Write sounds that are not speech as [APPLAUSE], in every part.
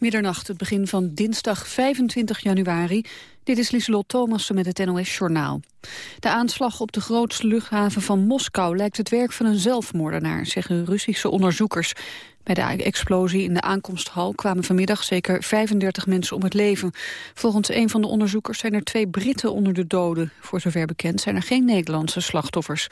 Middernacht, het begin van dinsdag 25 januari. Dit is Lieselot Thomassen met het NOS-journaal. De aanslag op de grootste luchthaven van Moskou lijkt het werk van een zelfmoordenaar, zeggen Russische onderzoekers. Bij de explosie in de aankomsthal kwamen vanmiddag zeker 35 mensen om het leven. Volgens een van de onderzoekers zijn er twee Britten onder de doden. Voor zover bekend zijn er geen Nederlandse slachtoffers.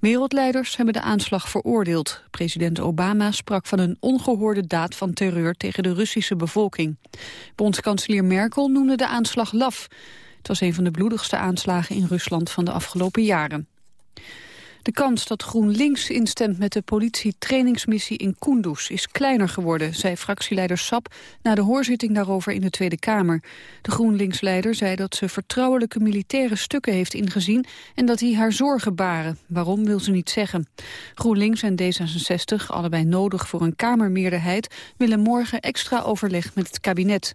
Wereldleiders hebben de aanslag veroordeeld. President Obama sprak van een ongehoorde daad van terreur tegen de Russische bevolking. Bondskanselier Merkel noemde de aanslag laf. Het was een van de bloedigste aanslagen in Rusland van de afgelopen jaren. De kans dat GroenLinks instemt met de politietrainingsmissie in Kunduz is kleiner geworden, zei fractieleider Sap na de hoorzitting daarover in de Tweede Kamer. De GroenLinks-leider zei dat ze vertrouwelijke militaire stukken heeft ingezien en dat hij haar zorgen baren. Waarom wil ze niet zeggen. GroenLinks en D66, allebei nodig voor een Kamermeerderheid, willen morgen extra overleg met het kabinet.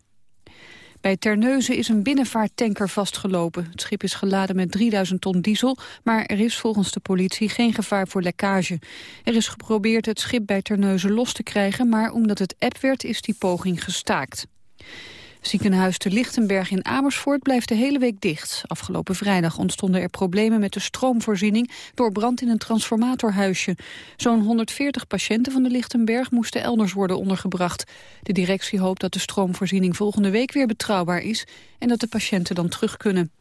Bij Terneuzen is een binnenvaarttanker vastgelopen. Het schip is geladen met 3000 ton diesel, maar er is volgens de politie geen gevaar voor lekkage. Er is geprobeerd het schip bij Terneuzen los te krijgen, maar omdat het app werd is die poging gestaakt. Ziekenhuis de Lichtenberg in Amersfoort blijft de hele week dicht. Afgelopen vrijdag ontstonden er problemen met de stroomvoorziening door brand in een transformatorhuisje. Zo'n 140 patiënten van de Lichtenberg moesten elders worden ondergebracht. De directie hoopt dat de stroomvoorziening volgende week weer betrouwbaar is en dat de patiënten dan terug kunnen.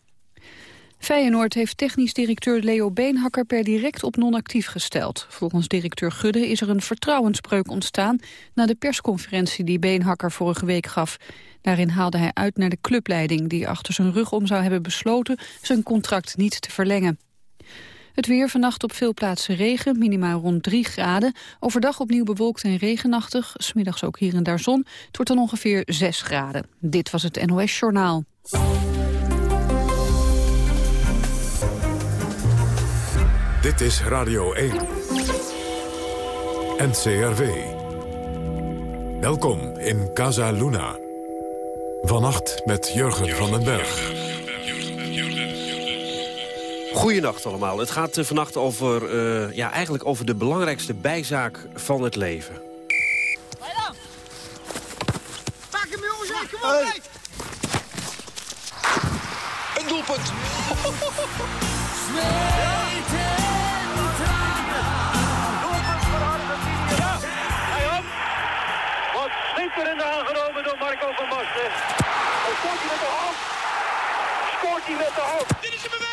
Feyenoord heeft technisch directeur Leo Beenhakker per direct op non-actief gesteld. Volgens directeur Gudde is er een vertrouwensbreuk ontstaan na de persconferentie die Beenhakker vorige week gaf. Daarin haalde hij uit naar de clubleiding die achter zijn rug om zou hebben besloten zijn contract niet te verlengen. Het weer vannacht op veel plaatsen regen, minimaal rond 3 graden. Overdag opnieuw bewolkt en regenachtig, smiddags ook hier en daar zon. Het wordt dan ongeveer 6 graden. Dit was het NOS Journaal. Dit is Radio 1. NCRV. Welkom in Casa Luna. Vannacht met Jurgen van den Berg. Goedenacht allemaal. Het gaat uh, vannacht over, uh, ja, eigenlijk over de belangrijkste bijzaak van het leven. Pak hem jongens, kom op, hey. Een doelpunt! schitterend aangenomen door Marco van Basten. En scoort hij met de hand. Scoort hij met de hand. Dit is een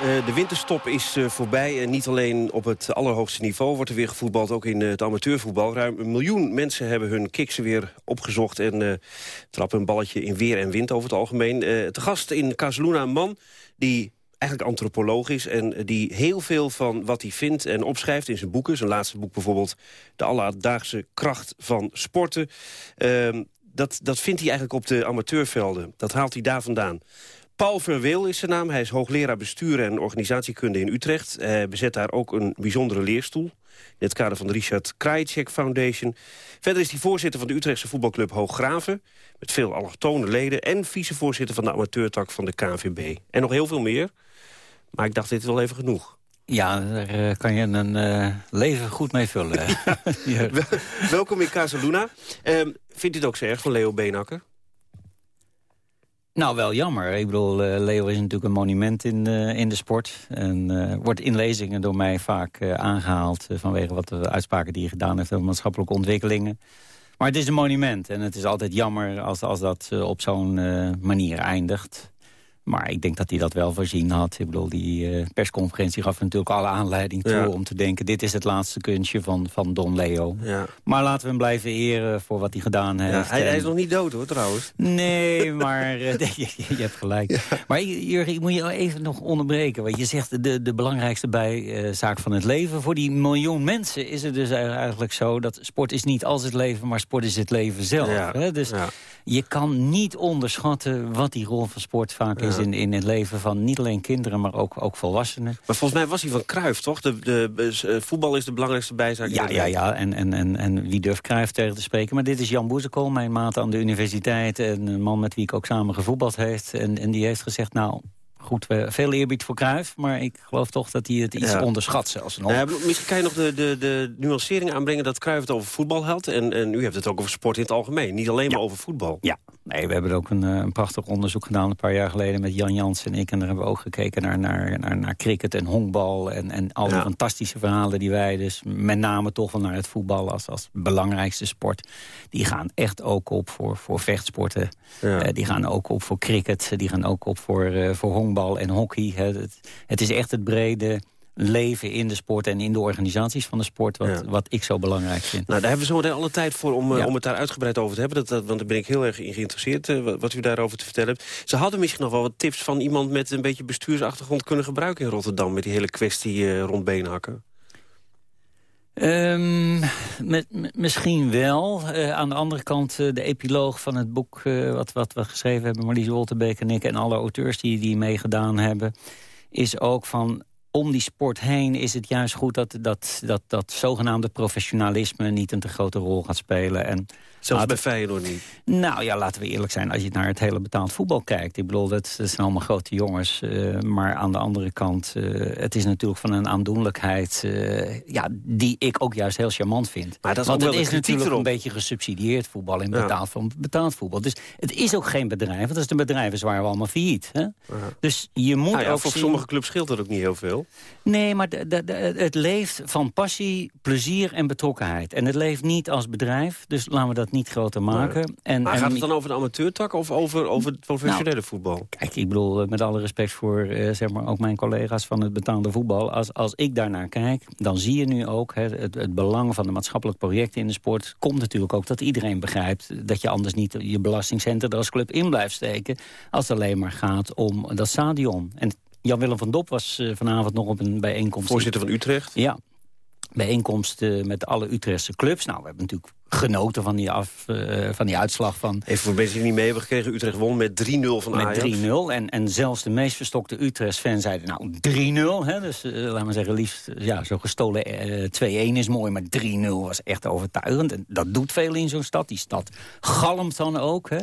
de winterstop is eh, voorbij. En niet alleen op het allerhoogste niveau wordt er weer gevoetbald... ook in het amateurvoetbal. Ruim een miljoen mensen hebben hun kiksen weer opgezocht... en uh, trappen een balletje in weer en wind over het algemeen. te gast in Casaluna een man die eigenlijk antropoloog is... en die heel veel van wat hij vindt en opschrijft in zijn boeken. Zijn laatste boek bijvoorbeeld De Alledaagse Kracht van Sporten. Ehm, dat, dat vindt hij eigenlijk op de amateurvelden. Dat haalt hij daar vandaan. Paul Verweel is zijn naam. Hij is hoogleraar bestuur en organisatiekunde in Utrecht. Hij bezet daar ook een bijzondere leerstoel. In het kader van de Richard Krajicek Foundation. Verder is hij voorzitter van de Utrechtse voetbalclub Hooggraven... met veel allochtone leden en vicevoorzitter van de amateurtak van de KNVB. En nog heel veel meer. Maar ik dacht, dit is wel even genoeg. Ja, daar eh, kan je een uh, leven goed mee vullen. [LAUGHS] ja. Welkom in Casaluna. Uh, vindt u het ook zo erg van Leo Beenakker? Nou, wel jammer. Ik bedoel, uh, Leo is natuurlijk een monument in, uh, in de sport. En uh, wordt in lezingen door mij vaak aangehaald... vanwege wat de uitspraken die hij gedaan heeft over maatschappelijke ontwikkelingen. Maar het is een monument en het is altijd jammer als, als dat op zo'n manier eindigt. Maar ik denk dat hij dat wel voorzien had. Ik bedoel, die uh, persconferentie gaf natuurlijk alle aanleiding toe... om te denken, dit is het laatste kunstje van, van Don Leo. Ja. Maar laten we hem blijven eren voor wat hij gedaan heeft. Ja, hij, hij, is nog niet dood, hoor, trouwens. Nee, [LAUGHS] maar [LAUGHS] uh, je, je, hebt gelijk. Maar Jurgen, ik moet je even nog onderbreken. Want je zegt de, de belangrijkste bijzaak van het leven. Voor die miljoen mensen is het dus eigenlijk zo... dat sport is niet als het leven, maar sport is het leven zelf. Hè? Dus je kan niet onderschatten wat die rol van sport vaak is in, in het leven van niet alleen kinderen, maar ook, ook volwassenen. Maar volgens mij was hij van Cruijff, toch? De, de, eh, voetbal is de belangrijkste bijzaak. Ja, ja, ja. En, en, en, en wie durft Cruijff tegen te spreken? Maar dit is Jan Boezekool, mijn maat aan de universiteit... en een man met wie ik ook samen gevoetbald heeft. En, en die heeft gezegd, nou, goed, veel eerbied voor Cruijff... maar ik geloof toch dat hij het iets onderschat zelfs nog. Ja, misschien kan je nog de, de, de nuancering aanbrengen... dat Cruijff het over voetbal had. En, en u hebt het ook over sport in het algemeen. Niet alleen maar over voetbal. Ja, nee, we hebben ook een, eh, een, prachtig onderzoek gedaan... een paar jaar geleden met Jan Jans en ik. En daar hebben we ook gekeken naar, naar, naar, naar cricket en honkbal... en, en al die fantastische verhalen die wij dus... met name toch wel naar het voetbal als, als belangrijkste sport... die gaan echt ook op voor, voor vechtsporten. Uh, die gaan ook op voor cricket. Die gaan ook op voor, uh, voor honkbal en hockey. Het, het is echt het brede leven in de sport en in de organisaties van de sport... wat, wat ik zo belangrijk vind. Nou, daar hebben we zo alle tijd voor om, eh, om het daar uitgebreid over te hebben. Dat, dat, want daar ben ik heel erg in geïnteresseerd, uh, wat u daarover te vertellen hebt. Ze hadden misschien nog wel wat tips van iemand met een beetje bestuursachtergrond kunnen gebruiken in Rotterdam... met die hele kwestie uh, rond beenhakken. Um, met, misschien wel. Uh, aan de andere kant, uh, de epiloog van het boek... Uh, wat, wat we geschreven hebben, Marlies Wolterbeek en ik... en alle auteurs die, die meegedaan hebben... is ook van om die sport heen is het juist goed dat dat, dat, dat zogenaamde professionalisme niet een te grote rol gaat spelen. En Zelfs bij Feyenoord niet? Nou ja, laten we eerlijk zijn. Als je naar het hele betaald voetbal kijkt. Ik bedoel, dat, dat zijn allemaal grote jongens. Uh, maar aan de andere kant, uh, het is natuurlijk van een aandoenlijkheid... Uh, ja, die ik ook juist heel charmant vind. Maar dat is Want het is natuurlijk erop. een beetje gesubsidieerd voetbal... in betaald, ja. betaald voetbal. Dus het is ook geen bedrijf. Want als de bedrijven zwaar we allemaal failliet. Hè? Ja. Dus je moet nou ja, ook Voor zien... sommige clubs scheelt dat ook niet heel veel. Nee, maar het leeft van passie, plezier en betrokkenheid. En het leeft niet als bedrijf. Dus laten we dat niet groter maken. En, maar en, gaat het dan over de amateurtak of over, over het professionele nou, voetbal? Kijk, ik bedoel, met alle respect voor uh, zeg maar ook mijn collega's van het betaalde voetbal. Als, als ik daarnaar kijk, dan zie je nu ook hè, het, het belang van de maatschappelijk projecten in de sport. Komt natuurlijk ook dat iedereen begrijpt dat je anders niet je belastingcentrum er als club in blijft steken. Als het alleen maar gaat om dat stadion. En Jan-Willem van Dop was uh, vanavond nog op een bijeenkomst. Voorzitter van Utrecht. Ja, bijeenkomst uh, met alle Utrechtse clubs. Nou, we hebben natuurlijk genoten van die, af, uh, van die uitslag van... Even voor mensen die niet mee hebben gekregen, Utrecht won met 3-0 van Ajax. Met 3-0 en, en zelfs de meest verstokte Utrechts-fans zeiden nou 3-0. Dus uh, laat maar zeggen, liefst ja, zo gestolen 2-1 is mooi, maar 3-0 was echt overtuigend. En dat doet veel in zo'n stad. Die stad galmt dan ook. Hè.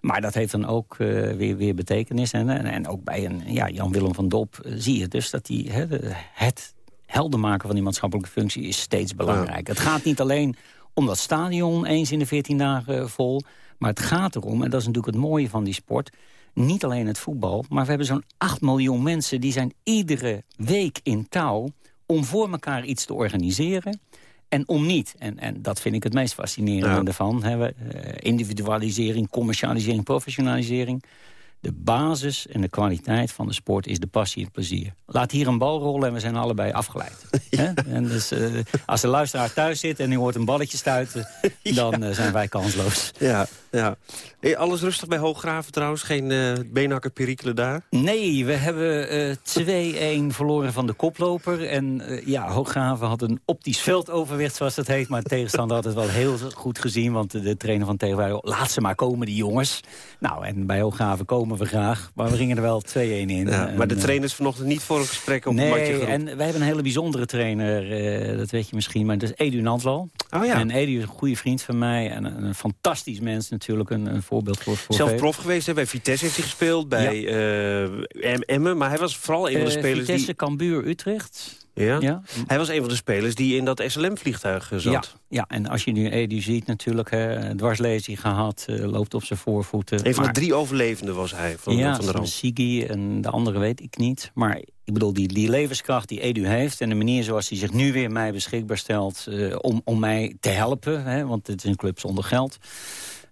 Maar dat heeft dan ook weer, weer betekenis. En, en, en ook bij een ja, Jan-Willem van Dop zie je dus dat hij het helder maken van die maatschappelijke functie is steeds belangrijk. Ja. Het gaat niet alleen om dat stadion eens in de 14 dagen vol. Maar het gaat erom, en dat is natuurlijk het mooie van die sport... niet alleen het voetbal, maar we hebben zo'n 8 miljoen mensen... die zijn iedere week in touw om voor elkaar iets te organiseren... En om niet. En, en dat vind ik het meest fascinerende ja. ervan. Hè. We, uh, individualisering, commercialisering, professionalisering. De basis en de kwaliteit van de sport is de passie en het plezier. Laat hier een bal rollen en we zijn allebei afgeleid. [LAUGHS] Ja. En dus, uh, als de luisteraar thuis zit en u hoort een balletje stuiten... [LAUGHS] dan ja. uh, zijn wij kansloos. Ja, ja. Hey, alles rustig bij Hooggraven trouwens? Geen uh, beenhakker perikelen daar? Nee, we hebben 2-1 verloren van de koploper. En ja, Hooggraven had een optisch veldoverwicht, zoals dat heet. Maar de tegenstander had het wel heel goed gezien. Want de, trainer van tegenwoordig, laat ze maar komen, die jongens. Nou, en bij Hooggraven komen we graag. Maar we gingen er wel 2-1 in. Ja, en, maar de trainer is vanochtend niet voor een gesprek op nee, matje en wij hebben een hele bijzondere trainer. Uh, dat weet je misschien, maar dat is Edu Nantwal. Oh, ja. En Edu is een goede vriend van mij. En een, een fantastisch mens natuurlijk. Een, een voorbeeld voor, voor Zelf prof geweest, hè? bij Vitesse heeft hij gespeeld. Bij ja. uh, Emmen. Maar hij was vooral een van de uh, spelers Vitesse, die... Cambuur, Utrecht. Ja? ja? Hij was een van de spelers die in dat SLM-vliegtuig zat. Ja, ja, en als je nu Edu ziet natuurlijk, hè, dwarslezing gehad, uh, loopt op zijn voorvoeten. Een van maar... de drie overlevenden was hij van, ja, van de ramp. Sigi en de andere weet ik niet. Maar ik bedoel, die, die levenskracht die Edu heeft... en de manier zoals hij zich nu weer mij beschikbaar stelt... Uh, om, om mij te helpen, hè, want het is een club zonder geld...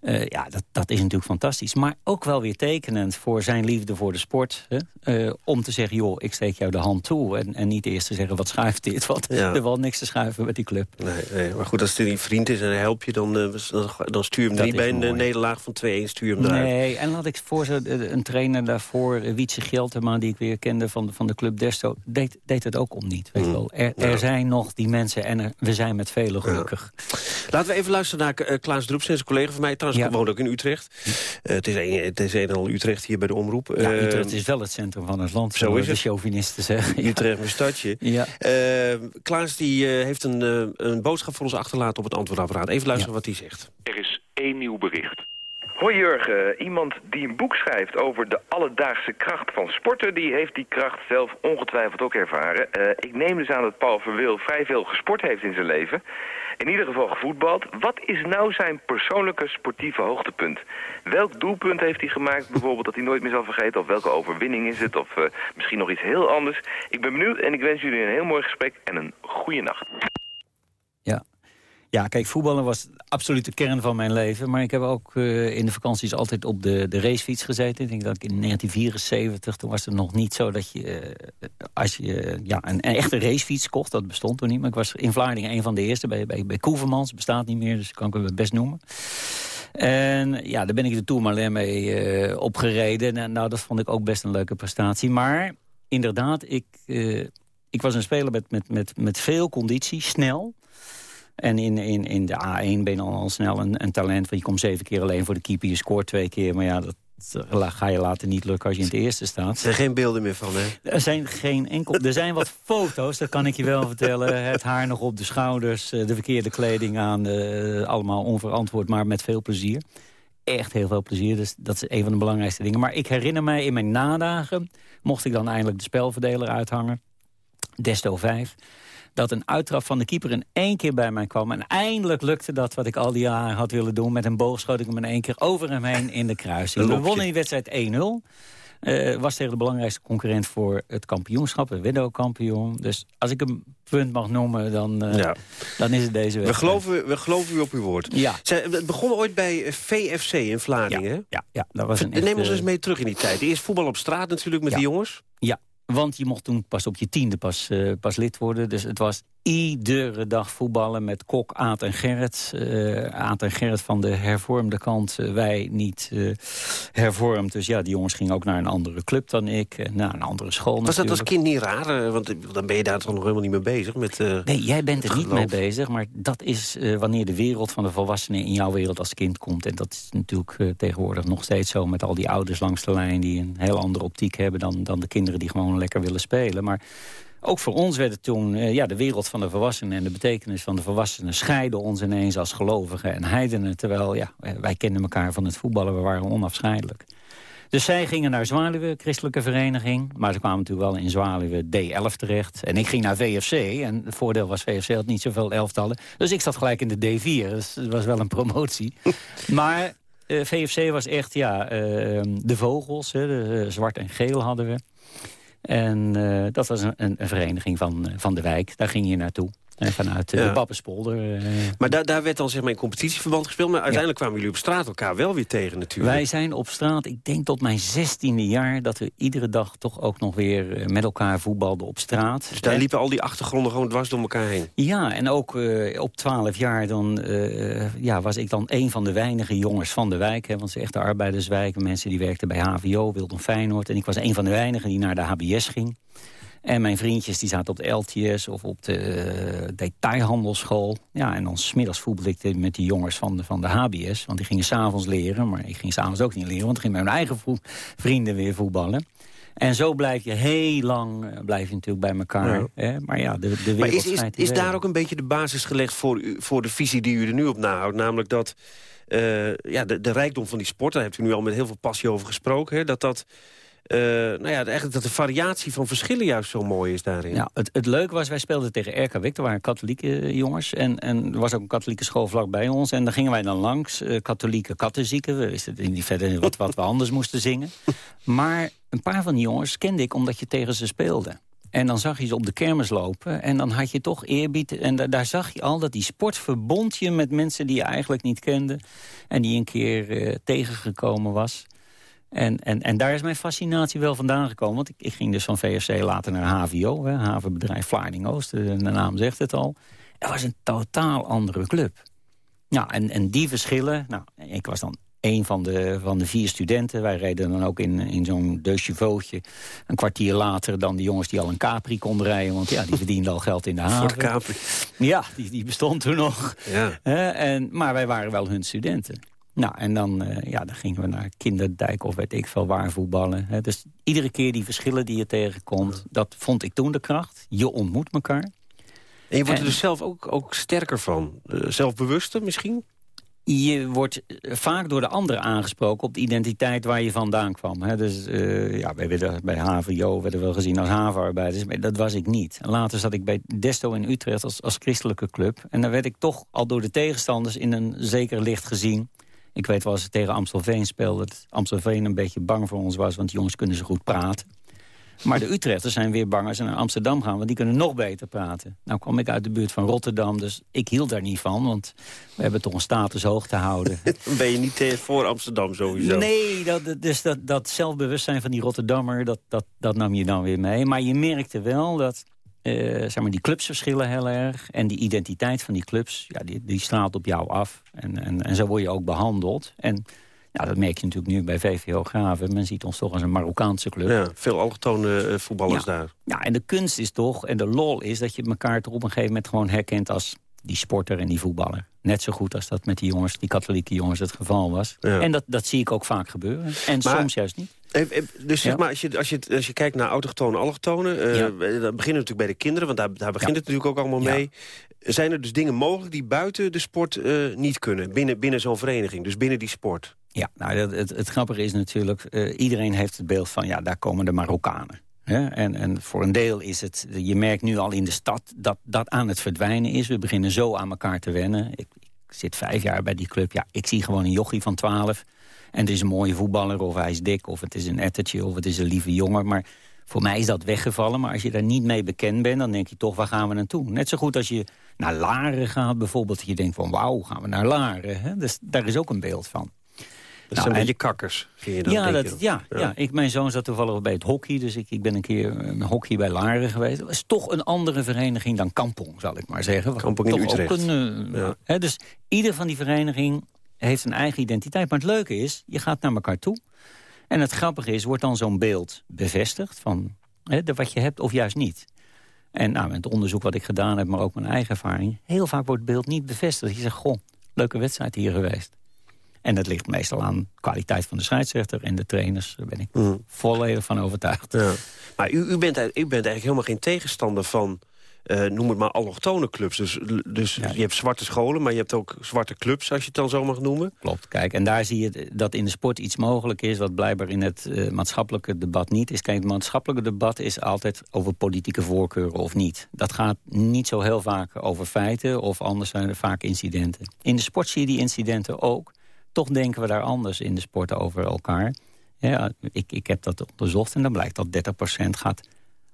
Uh, ja, dat, dat is natuurlijk fantastisch. Maar ook wel weer tekenend voor zijn liefde voor de sport. Hè? Uh, om te zeggen, joh, ik steek jou de hand toe. En, en niet eerst te zeggen, wat schuift dit? Want ja. er valt niks te schuiven met die club. Nee, nee, maar goed, als het een vriend is en hij helpt je... dan, uh, dan, stuur je hem niet bij een mooi. nederlaag van 2-1 stuur hem eruit. Nee, en laat ik voor ze een trainer daarvoor... Wietse Geltema, die ik weer kende van, van de club Desto... deed, deed het ook om niet. Weet mm. wel. Er, er ja. zijn nog die mensen en er, we zijn met velen gelukkig. Ja. Laten we even luisteren naar Klaas Droep, zijn collega van mij trouwens. Ja. Ja. woont ook in Utrecht. Eh, het, is een, het is een en al Utrecht hier bij de omroep. Ja, Eh, Utrecht is wel het centrum van het land. zo is de het. chauvinisten zeggen. Utrecht, mijn stadje. Ja. Eh, Klaas die, eh, heeft een, een boodschap voor ons achterlaten op het antwoordapparaat. Even luisteren wat hij zegt. Er is één nieuw bericht. Hoi Jurgen, iemand die een boek schrijft over de alledaagse kracht van sporten... die heeft die kracht zelf ongetwijfeld ook ervaren. Eh, ik neem dus aan dat Paul Verwil vrij veel gesport heeft in zijn leven. In ieder geval gevoetbald. Wat is nou zijn persoonlijke sportieve hoogtepunt? Welk doelpunt heeft hij gemaakt bijvoorbeeld dat hij nooit meer zal vergeten? Of welke overwinning is het? Of eh, misschien nog iets heel anders? Ik ben benieuwd en ik wens jullie een heel mooi gesprek en een goede nacht. Ja. Ja, kijk, voetballen was absoluut de kern van mijn leven. Maar ik heb ook eh, in de vakanties altijd op de, de racefiets gezeten. Ik denk dat ik in 1974, toen was het nog niet zo dat je... eh, als je ja, een, een echte racefiets kocht, dat bestond toen niet. Maar ik was in Vlaardingen een van de eerste bij, bij, bij bestaat niet meer, dus kan ik het best noemen. En ja, daar ben ik de Tourmalet mee eh, opgereden. En nou, dat vond ik ook best een leuke prestatie. Maar inderdaad, ik, eh, ik was een speler met, met, met, met veel conditie, snel. En in, in, in de A1 ben je dan al snel een, een talent. Want je komt zeven keer alleen voor de keeper, je scoort twee keer. Maar ja, dat ga je later niet lukken als je in het eerste staat. Er zijn geen beelden meer van, hè? Er zijn geen enkel... Er zijn wat [LAUGHS] foto's, dat kan ik je wel vertellen. Het haar nog op de schouders, eh, de verkeerde kleding aan. eh, allemaal onverantwoord, maar met veel plezier. Echt heel veel plezier, dus dat is een van de belangrijkste dingen. Maar ik herinner mij in mijn nadagen... mocht ik dan eindelijk de spelverdeler uithangen. Desto vijf dat een uittrap van de keeper in één keer bij mij kwam. En eindelijk lukte dat wat ik al die jaren had willen doen. Met een boog schoot ik hem in één keer over hem heen in de kruising. We wonnen die wedstrijd 1-0. Eh, was tegen de belangrijkste concurrent voor het kampioenschap. De Widow-kampioen. Dus als ik een punt mag noemen, dan, eh, Ja. dan is het deze We wedstrijd. geloven, we geloven u op uw woord. Ja. Zij- Het begon ooit bij VFC in Vlaardingen. Ja, ja, dat was een Neem ons eens mee terug in die tijd. Eerst voetbal op straat natuurlijk met die jongens. Ja, want je mocht toen pas op je tiende pas, eh, pas lid worden. Dus het was iedere dag voetballen met Kok, Aad en Gerrit. Eh Aad en Gerrit van de hervormde kant, eh, wij niet eh, hervormd. Dus ja, die jongens gingen ook naar een andere club dan ik. naar een andere school Was dat als kind niet raar? Want dan ben je daar toch nog helemaal niet mee bezig. Met, Nee, jij bent er niet mee bezig, maar dat is wanneer de wereld van de volwassenen in jouw wereld als kind komt. En dat is natuurlijk tegenwoordig nog steeds zo met al die ouders langs de lijn die een heel andere optiek hebben dan, dan de kinderen die gewoon lekker willen spelen. Maar ook voor ons werd het toen, eh, ja, de wereld van de volwassenen en de betekenis van de volwassenen scheiden ons ineens als gelovigen en heidenen. Terwijl, ja, eh, wij kenden elkaar van het voetballen, we waren onafscheidelijk. Dus zij gingen naar Zwaluwe, christelijke vereniging. Maar ze kwamen natuurlijk wel in Zwaluwe D11 terecht. En ik ging naar VFC. En het voordeel was, VFC had niet zoveel elftallen. Dus ik zat gelijk in de D4. Dus het was wel een promotie. [LAUGHS] maar eh, VFC was echt, ja, de vogels. Hè, de, zwart en geel hadden we. En eh, dat was een, een, vereniging van, eh, van de wijk. Daar ging je naartoe. En vanuit eh, Ja. de Pappenspolder. eh, Maar daar, daar werd dan zeg maar in competitieverband gespeeld. Maar uiteindelijk kwamen jullie op straat elkaar wel weer tegen natuurlijk. Wij zijn op straat, ik denk tot mijn zestiende jaar... dat we iedere dag toch ook nog weer eh, met elkaar voetbalden op straat. Dus daar liepen al die achtergronden gewoon dwars door elkaar heen. Ja, en ook op twaalf jaar dan, ja, was ik dan een van de weinige jongens van de wijk. Hè, want het is echt de arbeiderswijk. Mensen die werkten bij HVO, Wildon Feyenoord. En ik was een van de weinigen die naar de HBS ging. En mijn vriendjes die zaten op de LTS of op de eh, detailhandelschool. Ja, en dan smiddags voetbalde ik met die jongens van de, van de HBS. Want die gingen s'avonds leren, maar ik ging s'avonds ook niet leren. Want ik ging met mijn eigen vrienden weer voetballen. En zo blijf je heel lang eh, blijf je natuurlijk bij elkaar. Ja. Hè? Maar ja, de, de wereld Maar is, is, daar wereld. ook een beetje de basis gelegd voor, u, voor de visie die u er nu op nahoudt? Namelijk dat eh, ja, de, de rijkdom van die sport, daar hebt u nu al met heel veel passie over gesproken... Hè, dat dat... eh, nou ja, eigenlijk dat de variatie van verschillen juist zo mooi is daarin. Ja, het, het leuke was, wij speelden tegen RK Wik. Er waren katholieke eh, jongens. En, en er was ook een katholieke school vlak bij ons. En daar gingen wij dan langs. eh, katholieke kattenzieken. We wisten niet verder wat, wat we anders moesten zingen. [LAUGHS] Maar een paar van die jongens kende ik omdat je tegen ze speelde. En dan zag je ze op de kermis lopen. En dan had je toch eerbied. En da- daar zag je al dat die sport verbond je met mensen die je eigenlijk niet kende. En die een keer tegengekomen was. En, en, en daar is mijn fascinatie wel vandaan gekomen. Want ik, ik ging dus van VFC later naar HVO, hè, havenbedrijf Vlaarding Oost. De, de naam zegt het al. Het was een totaal andere club. Nou, en, en die verschillen... Nou, ik was dan een van de, van de vier studenten. Wij reden dan ook in, in zo'n deux chevauxtje. Een kwartier later dan de jongens die al een Capri konden rijden. Want ja, die verdienden al geld in de [LAUGHS] Voor haven. de Capri. Ja, die, die bestond toen nog. Ja. En, maar wij waren wel hun studenten. Nou, en dan, eh, ja, dan gingen we naar Kinderdijk of weet ik veel waar voetballen. Hè. Dus iedere keer die verschillen die je tegenkomt, dat vond ik toen de kracht. Je ontmoet elkaar. En je wordt er dus zelf ook, ook sterker van. Eh, zelfbewuster misschien? Je wordt eh, vaak door de anderen aangesproken op de identiteit waar je vandaan kwam. Hè. Dus eh, ja, werden, bij HVO werden we gezien als havenarbeiders. Maar dat was ik niet. Later zat ik bij Desto in Utrecht als, als christelijke club. En dan werd ik toch al door de tegenstanders in een zeker licht gezien. Ik weet wel, als ze tegen Amstelveen speelden... dat Amstelveen een beetje bang voor ons was... want die jongens kunnen zo goed praten. Maar de Utrechters zijn weer bang als ze naar Amsterdam gaan... want die kunnen nog beter praten. Nou kwam ik uit de buurt van Rotterdam, dus ik hield daar niet van... want we hebben toch een status hoog te houden. [LAUGHS] Dan ben je niet eh, voor Amsterdam sowieso. Nee, dat- dus dat, dat zelfbewustzijn van die Rotterdammer, dat, dat, dat nam je dan weer mee. Maar je merkte wel dat eh, zeg maar, die clubs verschillen heel erg. En die identiteit van die clubs, ja, die, die straalt op jou af. En, en, en zo word je ook behandeld. En ja, dat merk je natuurlijk nu bij VVO Graven. Men ziet ons toch als een Marokkaanse club. Ja, veel allochtone eh, voetballers Ja. daar. Ja, en de kunst is toch, en de lol is... dat je elkaar toch op een gegeven moment gewoon herkent als die sporter en die voetballer. Net zo goed als dat met die jongens, die katholieke jongens het geval was. Ja. En dat, dat zie ik ook vaak gebeuren. En Maar- soms juist niet. Eh, eh, Dus zeg maar, als je, als, je, als je kijkt naar autochtonen, allochtonen... eh, Ja. dan beginnen we natuurlijk bij de kinderen, want daar, daar begint het natuurlijk ook allemaal mee. Zijn er dus dingen mogelijk die buiten de sport eh, niet kunnen? Binnen, binnen zo'n vereniging, dus binnen die sport? Ja, nou, het, het, het grappige is natuurlijk, eh, iedereen heeft het beeld van... ja, daar komen de Marokkanen. Hè? En, en voor een deel is het, je merkt nu al in de stad... dat dat aan het verdwijnen is. We beginnen zo aan elkaar te wennen. Ik, ik zit vijf jaar bij die club. Ja, ik zie gewoon een jochie van twaalf. En het is een mooie voetballer, of hij is dik... of het is een ettertje, of het is een lieve jongen. Maar voor mij is dat weggevallen. Maar als je daar niet mee bekend bent, dan denk je toch, waar gaan we naartoe? Net zo goed als je naar Laren gaat bijvoorbeeld. Dat je denkt van, wauw, gaan we naar Laren? Hè? Dus daar is ook een beeld van. Dat Nou, zijn een en- beetje kakkers, vind je dan, Ja, dat, je? ja, ja. Ik, mijn zoon zat toevallig bij het hockey, dus ik, ik ben een keer een hockey bij Laren geweest. Dat is toch een andere vereniging dan Kampong, zal ik maar zeggen. Kampong in Utrecht. Ook een, eh, Ja. hè, dus ieder van die vereniging heeft een eigen identiteit. Maar het leuke is, je gaat naar elkaar toe. En het grappige is, wordt dan zo'n beeld bevestigd van hè, de, wat je hebt of juist niet. En nou, met het onderzoek wat ik gedaan heb, maar ook mijn eigen ervaring... heel vaak wordt het beeld niet bevestigd. Je zegt, goh, leuke wedstrijd hier geweest. En dat ligt meestal aan de kwaliteit van de scheidsrechter en de trainers. Daar ben ik Mhm. volledig van overtuigd. Ja. Maar u, u, bent, u bent eigenlijk helemaal geen tegenstander van, eh, noem het maar, allochtone clubs. Dus, dus Ja. je hebt zwarte scholen, maar je hebt ook zwarte clubs, als je het dan zo mag noemen. Klopt, kijk, en daar zie je dat in de sport iets mogelijk is... wat blijkbaar in het eh, maatschappelijke debat niet is. Kijk, het maatschappelijke debat is altijd over politieke voorkeuren of niet. Dat gaat niet zo heel vaak over feiten of anders zijn er vaak incidenten. In de sport zie je die incidenten ook. Toch denken we daar anders in de sport over elkaar. Ja, ik, ik heb dat onderzocht en dan blijkt dat 30% gaat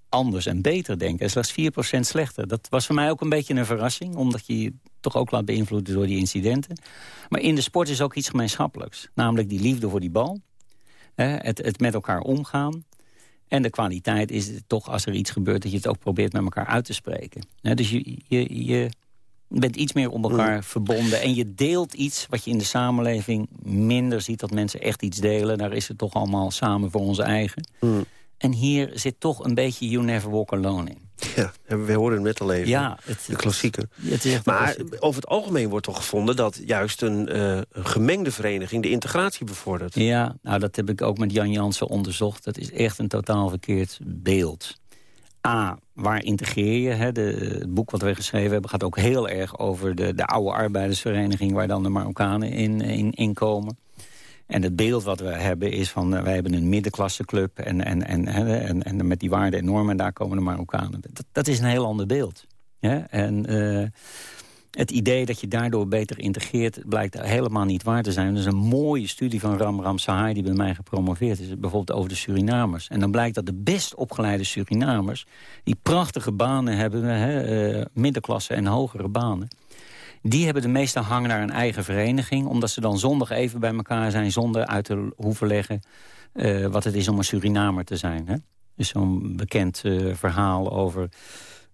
anders en beter denken. En slechts 4% slechter. Dat was voor mij ook een beetje een verrassing. Omdat je je toch ook laat beïnvloeden door die incidenten. Maar in de sport is ook iets gemeenschappelijks. Namelijk die liefde voor die bal. Het, het met elkaar omgaan. En de kwaliteit is toch als er iets gebeurt... dat je het ook probeert met elkaar uit te spreken. Dus je, je, je bent iets meer op elkaar verbonden. En je deelt iets wat je in de samenleving minder ziet... dat mensen echt iets delen. Daar is het toch allemaal samen voor onze eigen. Mm. En hier zit toch een beetje You Never Walk Alone in. Ja, we horen het net al even. Ja, het, De klassieker. Het is echt een Maar over het algemeen wordt toch gevonden dat juist een, eh, een gemengde vereniging de integratie bevordert. Ja, nou dat heb ik ook met Jan Jansen onderzocht. Dat is echt een totaal verkeerd beeld. A, waar integreer je? Hè? De, het boek wat we geschreven hebben gaat ook heel erg over de, de oude arbeidersvereniging... waar dan de Marokkanen in, in, in komen. En het beeld wat we hebben is van... eh, wij hebben een middenklasseclub en, en, en, en, en met die waarden en normen... en daar komen de Marokkanen. Dat, is een heel ander beeld. En eh, het idee dat je daardoor beter integreert... blijkt helemaal niet waar te zijn. Er is een mooie studie van Ram Ram Sahai... die bij mij gepromoveerd is, bijvoorbeeld over de Surinamers. En dan blijkt dat de best opgeleide Surinamers... die prachtige banen hebben, hè, eh, middenklasse en hogere banen... die hebben de meeste hang naar een eigen vereniging... omdat ze dan zondag even bij elkaar zijn... zonder uit te hoeven leggen eh, wat het is om een Surinamer te zijn. Hè? Dus zo'n bekend eh, verhaal over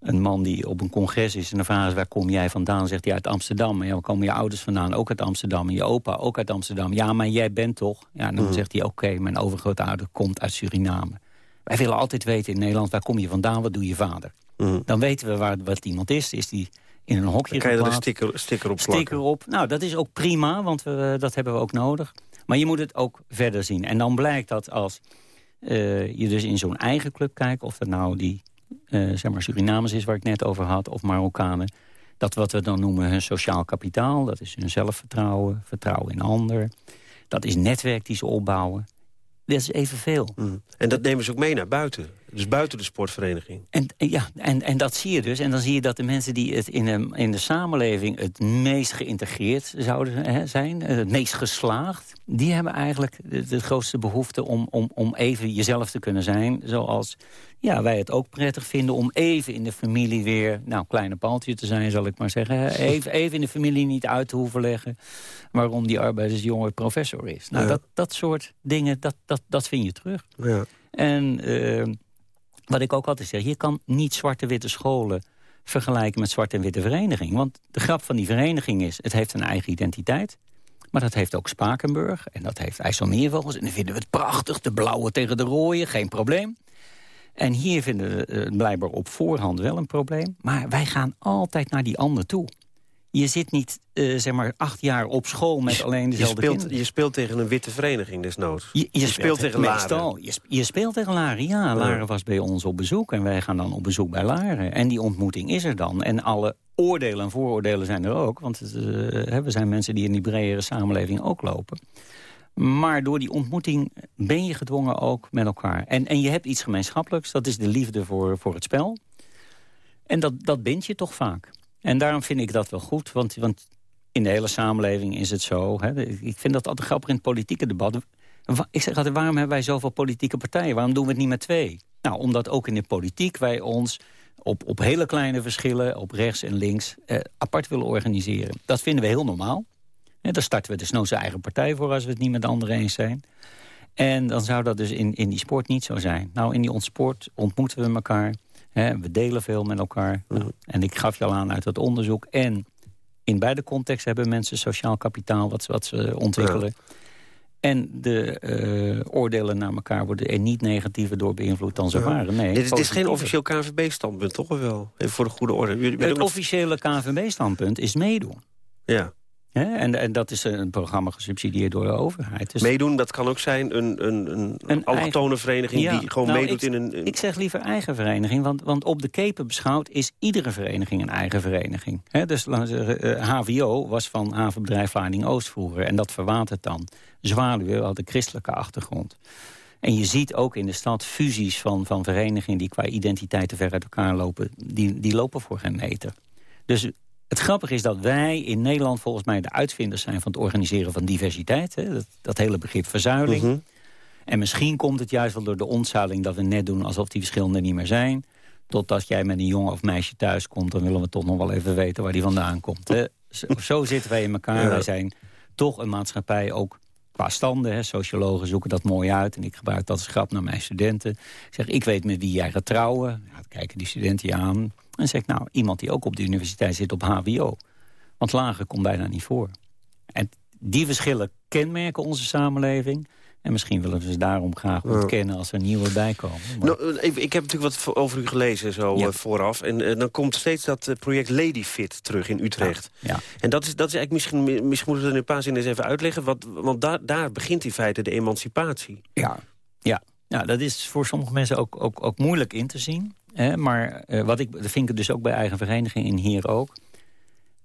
een man die op een congres is... en dan vragen ze, waar kom jij vandaan? Zegt hij, uit Amsterdam. En ja, waar komen je ouders vandaan? Ook uit Amsterdam. En je opa, ook uit Amsterdam. Ja, maar jij bent toch? Ja, dan zegt hij, oké, mijn overgrootouder komt uit Suriname. Wij willen altijd weten in Nederland, waar kom je vandaan? Wat doe je vader? Mhm. Dan weten we waar, wat iemand is. Is die in een hokje Dan kan je er een sticker, sticker op plakken. Sticker op. Nou, dat is ook prima, want we, dat hebben we ook nodig. Maar je moet het ook verder zien. En dan blijkt dat als eh, je dus in zo'n eigen club kijkt... of dat nou die eh, zeg maar Surinamers is waar ik net over had... of Marokkanen, dat wat we dan noemen hun sociaal kapitaal... dat is hun zelfvertrouwen, vertrouwen in ander... dat is netwerk die ze opbouwen. Dat is evenveel. Mm. En dat nemen ze ook mee naar buiten. Dus buiten de sportvereniging. En, ja, en, en dat zie je dus. En dan zie je dat de mensen die het in de, in de samenleving... het meest geïntegreerd zouden hè, zijn, eh, het meest geslaagd... die hebben eigenlijk de, de grootste behoefte om, om, om even jezelf te kunnen zijn. Zoals ja, wij het ook prettig vinden om even in de familie weer... nou, kleine paaltje te zijn, zal ik maar zeggen. [LAUGHS] Even, even in de familie niet uit te hoeven leggen... waarom die arbeidersjonge professor is. Nou, Ja. dat, dat soort dingen, dat, dat, dat vind je terug. Ja. En eh, wat ik ook altijd zeg, je kan niet zwarte-witte scholen vergelijken met zwarte en witte vereniging. Want de grap van die vereniging is, het heeft een eigen identiteit. Maar dat heeft ook Spakenburg en dat heeft IJsselmeervogels. En dan vinden we het prachtig, de blauwe tegen de rode, geen probleem. En hier vinden we eh, blijkbaar op voorhand wel een probleem. Maar wij gaan altijd naar die ander toe. Je zit niet, eh, zeg maar, acht jaar op school met alleen Je dezelfde speelt, kinderen. je speelt tegen een witte vereniging desnoods. Je, je speelt tegen meestal. Laren. Je, sp- je speelt tegen Laren, ja. Laren was bij ons op bezoek en wij gaan dan op bezoek bij Laren. En die ontmoeting is er dan. En alle oordelen en vooroordelen zijn er ook. Want eh, we zijn mensen die in die bredere samenleving ook lopen. Maar door die ontmoeting ben je gedwongen ook met elkaar. En, en je hebt iets gemeenschappelijks, dat is de liefde voor, voor het spel. En dat, dat bindt je toch vaak. En daarom vind ik dat wel goed, want, want in de hele samenleving is het zo. Hè, ik vind dat altijd grappig in het politieke debat. Ik zeg altijd, waarom hebben wij zoveel politieke partijen? Waarom doen we het niet met twee? Nou, omdat ook in de politiek wij ons op, op hele kleine verschillen... op rechts en links eh, apart willen organiseren. Dat vinden we heel normaal. Hè, daar starten we dus nooit eigen partij voor... als we het niet met anderen eens zijn. En dan zou dat dus in, in die sport niet zo zijn. Nou, in die ontsport ontmoeten we elkaar. We delen veel met elkaar. Nou, en ik gaf je al aan uit dat onderzoek. En in beide contexten hebben mensen sociaal kapitaal... wat, ze- wat ze ontwikkelen. En de eh, oordelen naar elkaar worden er niet negatiever door beïnvloed dan ze Ja. waren. Nee, Dit, dit is geen officieel KNVB-standpunt, toch wel? Even voor de goede orde. Het officiële KNVB-standpunt is meedoen. ja. En, en dat is een programma gesubsidieerd door de overheid. Dus Meedoen, dat kan ook zijn een, een, een, Een allochtone vereniging... Ja, die gewoon nou, meedoet ik, in een... een- Ik zeg liever eigen vereniging, want, want op de kepen beschouwd... is iedere vereniging een eigen vereniging. Dus zeggen, eh, HVO was van havenbedrijf Vlaarding-Oost vroeger... en dat verwatert dan. Zwaluwe had een christelijke achtergrond. En je ziet ook in de stad fusies van, van verenigingen... die qua identiteit te ver uit elkaar lopen. Die, die lopen voor geen meter. Dus het grappige is dat wij in Nederland volgens mij de uitvinders zijn... van het organiseren van diversiteit. Hè? Dat, dat hele begrip verzuiling. Mhm. En misschien komt het juist wel door de ontzuiling dat we net doen alsof die verschillen er niet meer zijn. Totdat jij met een jongen of meisje thuis komt, dan willen we toch nog wel even weten waar die vandaan komt. Hè? [LAUGHS] Zo, zo zitten wij in elkaar. Ja. Wij zijn toch een maatschappij ook qua standen. Hè? Sociologen zoeken dat mooi uit. En ik gebruik dat als grap naar mijn studenten. Ik zeg, ik weet met wie jij gaat trouwen. Kijken die studenten je aan. En zeg nou, iemand die ook op de universiteit zit op HBO. Want lager komt bijna niet voor. En die verschillen kenmerken onze samenleving. En misschien willen we ze daarom graag ontkennen als er nieuwe bijkomen. Maar- Nou, even, ik heb natuurlijk wat over u gelezen zo Ja. eh, vooraf. En eh, dan komt steeds dat eh, project Ladyfit terug in Utrecht. ja. En dat is, dat is eigenlijk misschien... Misschien moeten we het in een paar zinnen eens even uitleggen. Wat, want daar, daar begint in feite de emancipatie. Ja, ja. ja, dat is voor sommige mensen ook, ook, ook moeilijk in te zien. Hè? Maar wat ik, dat vind ik dus ook bij eigen vereniging en hier ook.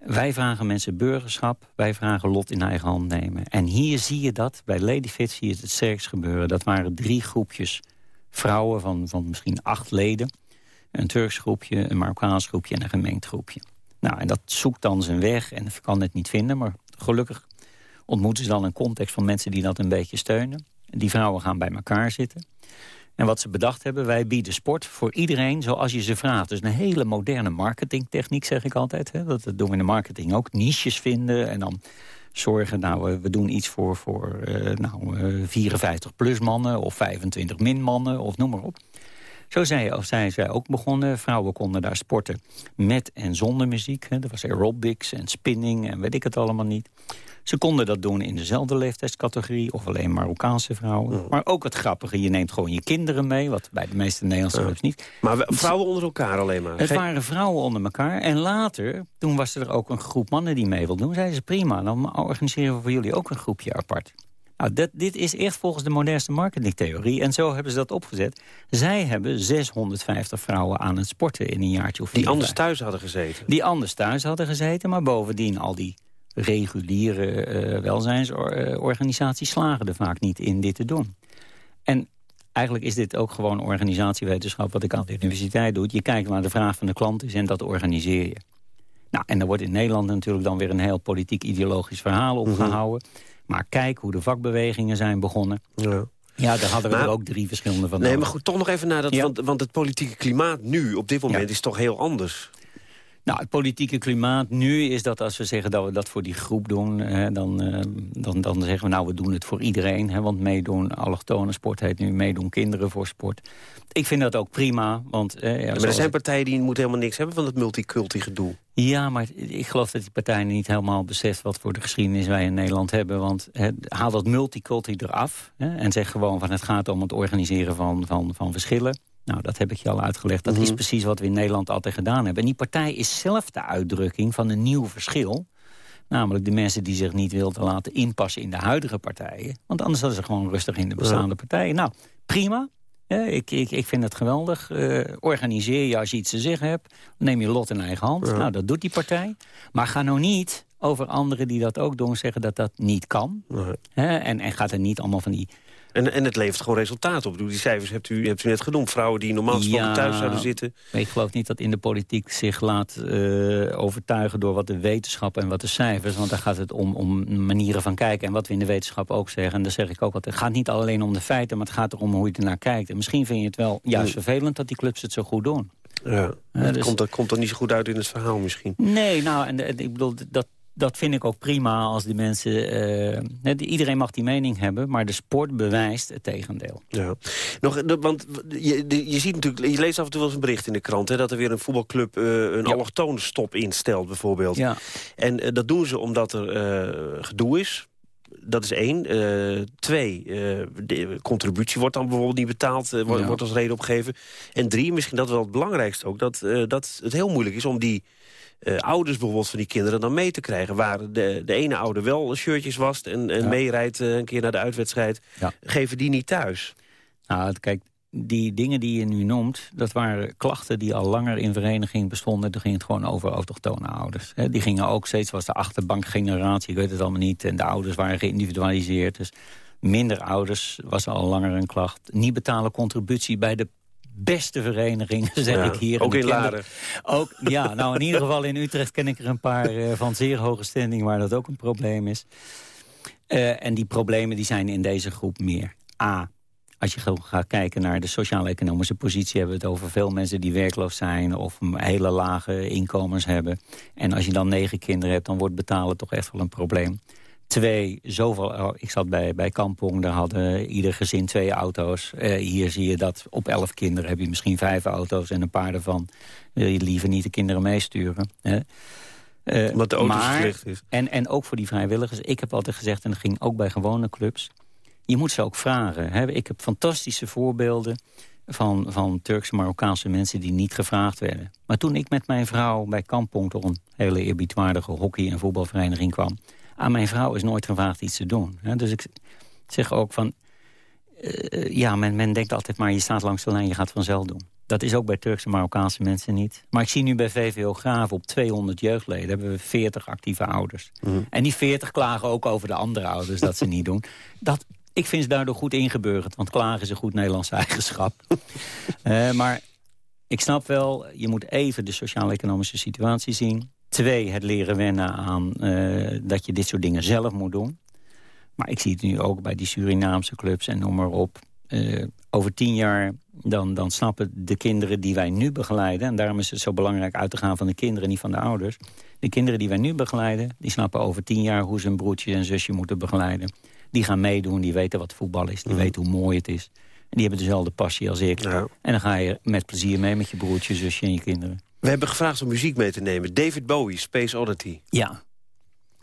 Wij vragen mensen burgerschap, wij vragen lot in eigen hand nemen. En hier zie je dat, bij Ladyfit zie je het het sterkst gebeuren. Dat waren drie groepjes vrouwen van, van misschien acht leden. Een Turks groepje, een Marokkaans groepje en een gemengd groepje. Nou, en dat zoekt dan zijn weg en kan het niet vinden. Maar gelukkig ontmoeten ze dan een context van mensen die dat een beetje steunen. Die vrouwen gaan bij elkaar zitten. En wat ze bedacht hebben, wij bieden sport voor iedereen zoals je ze vraagt. Dus een hele moderne marketingtechniek, zeg ik altijd. Hè? Dat doen we in de marketing ook. Niches vinden en dan zorgen, nou, we- doen iets voor, voor eh, nou, eh, 54 plus mannen of 25 min mannen of noem maar op. Zo zijn zij ook begonnen. Vrouwen konden daar sporten met en zonder muziek. Hè. Was aerobics en spinning en weet ik het allemaal niet. Ze konden dat doen in dezelfde leeftijdscategorie... of alleen Marokkaanse vrouwen. Maar ook het grappige, je neemt gewoon je kinderen mee... wat bij de meeste Nederlandse clubs niet. Maar vrouwen onder elkaar alleen maar? Het waren vrouwen onder elkaar. En later, toen was er ook een groep mannen die mee wilden doen... zeiden ze prima, dan organiseren we voor jullie ook een groepje apart. Nou, dat, dit is echt volgens de modernste marketingtheorie. En zo hebben ze dat opgezet. Zij hebben 650 vrouwen aan het sporten in een jaartje of Die anders thuis hadden gezeten? Die anders thuis hadden gezeten, maar bovendien al die reguliere uh, welzijnsorganisaties slagen er vaak niet in dit te doen. En eigenlijk is dit ook gewoon organisatiewetenschap wat ik aan de universiteit doe. Je kijkt naar de vraag van de klant is en dat organiseer je. Nou, en er wordt in Nederland natuurlijk dan weer een heel politiek-ideologisch verhaal opgehouden. Mhm. Maar kijk hoe de vakbewegingen zijn begonnen. Ja. Ja, daar hadden we er ook drie verschillende van. Nee, maar goed, toch nog even naar dat... Want, want het politieke klimaat nu, op dit moment, is toch heel anders. Nou, het politieke klimaat nu is dat als we zeggen dat we dat voor die groep doen... Hè, dan, uh, dan, dan zeggen we nou, we doen het voor iedereen. Hè, want meedoen, allochtone sport heet nu meedoen kinderen voor sport. Ik vind dat ook prima, want... Uh, ja, maar er zijn partijen die moeten helemaal niks hebben van het multiculti gedoe. Ja, maar ik geloof dat die partijen niet helemaal beseft... wat voor de geschiedenis wij in Nederland hebben. Want hè, haal dat multiculti eraf hè, en zeg gewoon van het gaat om het organiseren van, van, van verschillen. Nou, dat heb ik je al uitgelegd. Dat is mhm. precies wat we in Nederland altijd gedaan hebben. En die partij is zelf de uitdrukking van een nieuw verschil. Namelijk de mensen die zich niet wilden laten inpassen in de huidige partijen. Want anders hadden ze gewoon rustig in de bestaande partijen. Nou, prima. Ja, ik, ik, ik vind het geweldig. Uh, organiseer je als je iets te zeggen hebt. Neem je lot in eigen hand. Nou, dat doet die partij. Maar ga nou niet over anderen die dat ook doen zeggen dat dat niet kan. en, en gaat er niet allemaal van die en, en het levert gewoon resultaat op. Die cijfers hebt u, hebt u net genoemd. Vrouwen die normaal gesproken thuis zouden zitten. ik geloof niet dat in de politiek zich laat uh, overtuigen... door wat de wetenschap en wat de cijfers. Want daar gaat het om, om manieren van kijken. En wat we in de wetenschap ook zeggen. En daar zeg ik ook altijd. Het gaat niet alleen om de feiten, maar het gaat erom hoe je ernaar kijkt. En misschien vind je het wel juist vervelend dat die clubs het zo goed doen. Ja, dat, dus... komt, dat komt er niet zo goed uit in het verhaal misschien. Nee, nou, en, ik bedoel, dat, dat vind ik ook prima als die mensen... Uh, iedereen mag die mening hebben, maar de sport bewijst het tegendeel. Ja. Nog, want je, je ziet natuurlijk, je leest af en toe wel eens een bericht in de krant... Hè, dat er weer een voetbalclub uh, een ja. allochtone stop instelt, bijvoorbeeld. Ja. En uh, dat doen ze omdat er gedoe is dat is één. Twee, de contributie wordt dan bijvoorbeeld niet betaald, wordt, ja. wordt als reden opgegeven. En drie, misschien dat wel het belangrijkste ook, dat, dat het heel moeilijk is om die uh, ouders bijvoorbeeld van die kinderen dan mee te krijgen. Waar de, de ene ouder wel shirtjes wast en, en meerijdt uh, een keer naar de uitwedstrijd... geven die niet thuis. Nou, kijk, die dingen die je nu noemt... dat waren klachten die al langer in vereniging bestonden. Toen ging het gewoon over autochtone ouders. die gingen ook steeds, was de achterbankgeneratie, ik weet het allemaal niet... en de ouders waren geïndividualiseerd. Dus minder ouders was al langer een klacht. Niet betalen contributie bij de beste vereniging, [LAUGHS] zeg ik hier. Ook in Laren. Ook, ja, [LAUGHS] nou in ieder geval in Utrecht ken ik er een paar uh, van zeer hoge standing... waar dat ook een probleem is. Uh, en die problemen die zijn in deze groep meer. A, als je gaat kijken naar de sociaal-economische positie... hebben we het over veel mensen die werkloos zijn... of hele lage inkomens hebben. En als je dan negen kinderen hebt, dan wordt betalen toch echt wel een probleem. Twee, zoveel, oh, ik zat bij, bij Kampong, daar hadden ieder gezin twee auto's. Uh, hier zie je dat op elf kinderen heb je misschien vijf auto's... en een paar daarvan wil je liever niet de kinderen meesturen. Hè? Uh, Omdat de auto maar, is. En, en ook voor die vrijwilligers. Ik heb altijd gezegd, en dat ging ook bij gewone clubs... je moet ze ook vragen. Hè? Ik heb fantastische voorbeelden van, van Turkse Marokkaanse mensen die niet gevraagd werden. Maar toen ik met mijn vrouw bij Kampong... toch een hele eerbiedwaardige hockey- en voetbalvereniging kwam aan mijn vrouw is nooit gevraagd iets te doen. Dus ik zeg ook van... Uh, ja, men, men denkt altijd maar, je staat langs de lijn, je gaat vanzelf doen. Dat is ook bij Turkse Marokkaanse mensen niet. Maar ik zie nu bij VVO Graven op 200 jeugdleden... hebben we 40 actieve ouders. Mhm. En die 40 klagen ook over de andere ouders dat ze niet doen. [LAUGHS] Dat, ik vind ze daardoor goed ingeburgerd. Want klagen is een goed Nederlands eigenschap. uh, [LAUGHS] maar ik snap wel, je moet even de sociaal-economische situatie zien. Twee, het leren wennen aan uh, dat je dit soort dingen zelf moet doen. Maar ik zie het nu ook bij die Surinaamse clubs en noem maar op. Uh, over tien jaar dan, dan snappen de kinderen die wij nu begeleiden... en daarom is het zo belangrijk uit te gaan van de kinderen, niet van de ouders... de kinderen die wij nu begeleiden, die snappen over tien jaar... hoe ze een broertje en zusje moeten begeleiden. Die gaan meedoen, die weten wat voetbal is, die mm. weten hoe mooi het is. En die hebben dezelfde passie als ik. En dan ga je met plezier mee met je broertje, zusje en je kinderen. We hebben gevraagd om muziek mee te nemen. David Bowie, Space Oddity. Ja.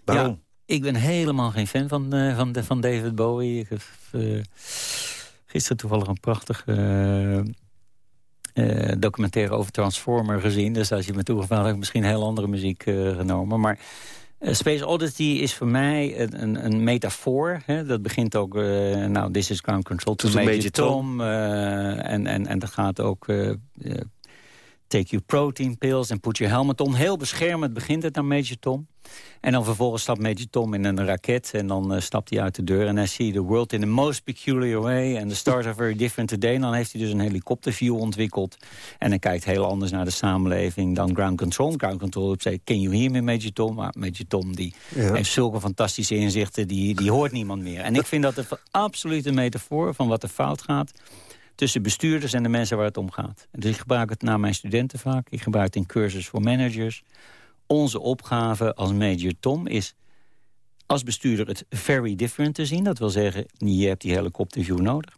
Waarom? Ik ben helemaal geen fan van, eh, van, van David Bowie. Ik heb uh, gisteren toevallig een prachtige uh, documentaire over Transformer gezien. Dus als je me toegevraagd heb ik misschien heel andere muziek genomen. Maar Space Oddity is voor mij een, een, een metafoor. Hè? Dat begint ook, nou, This is Ground Control to, to Major, Major Tom. Tom en, en, en dat gaat ook take your protein pills en put your helmet on. Heel beschermend begint het naar Major Tom. En dan vervolgens stapt Major Tom in een raket en dan uh, stapt hij uit de deur. En hij ziet the world in the most peculiar way. And the stars are very different today. En dan heeft hij dus een helikopterview ontwikkeld. En dan kijkt heel anders naar de samenleving dan ground control. Ground control zei, can you hear me Major Tom? Maar Major Tom die heeft zulke fantastische inzichten, die, die hoort niemand meer. En ik vind dat een absolute metafoor van wat er fout gaat tussen bestuurders en de mensen waar het om gaat. Dus ik gebruik het naar mijn studenten vaak. Ik gebruik het in cursus voor managers. Onze opgave als Major Tom is als bestuurder het very different te zien. Dat wil zeggen, je hebt die helikopterview nodig.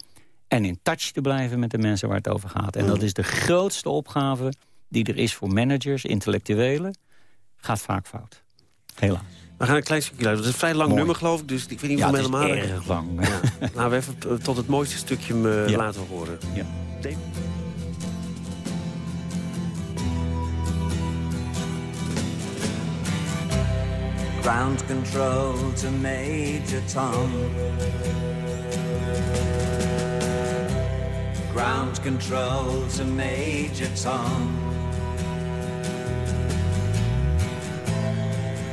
En in touch te blijven met de mensen waar het over gaat. En dat is de grootste opgave die er is voor managers, intellectuelen. Gaat vaak fout. Helaas. We gaan een klein stukje luisteren. Het is een vrij lang nummer, geloof ik. Dus ik weet niet ja, helemaal... Ja, erg lang. Ja. Laten we even tot het mooiste stukje me ja. laten horen. Ja. Ground control to Major Tom. Ground control to Major Tom.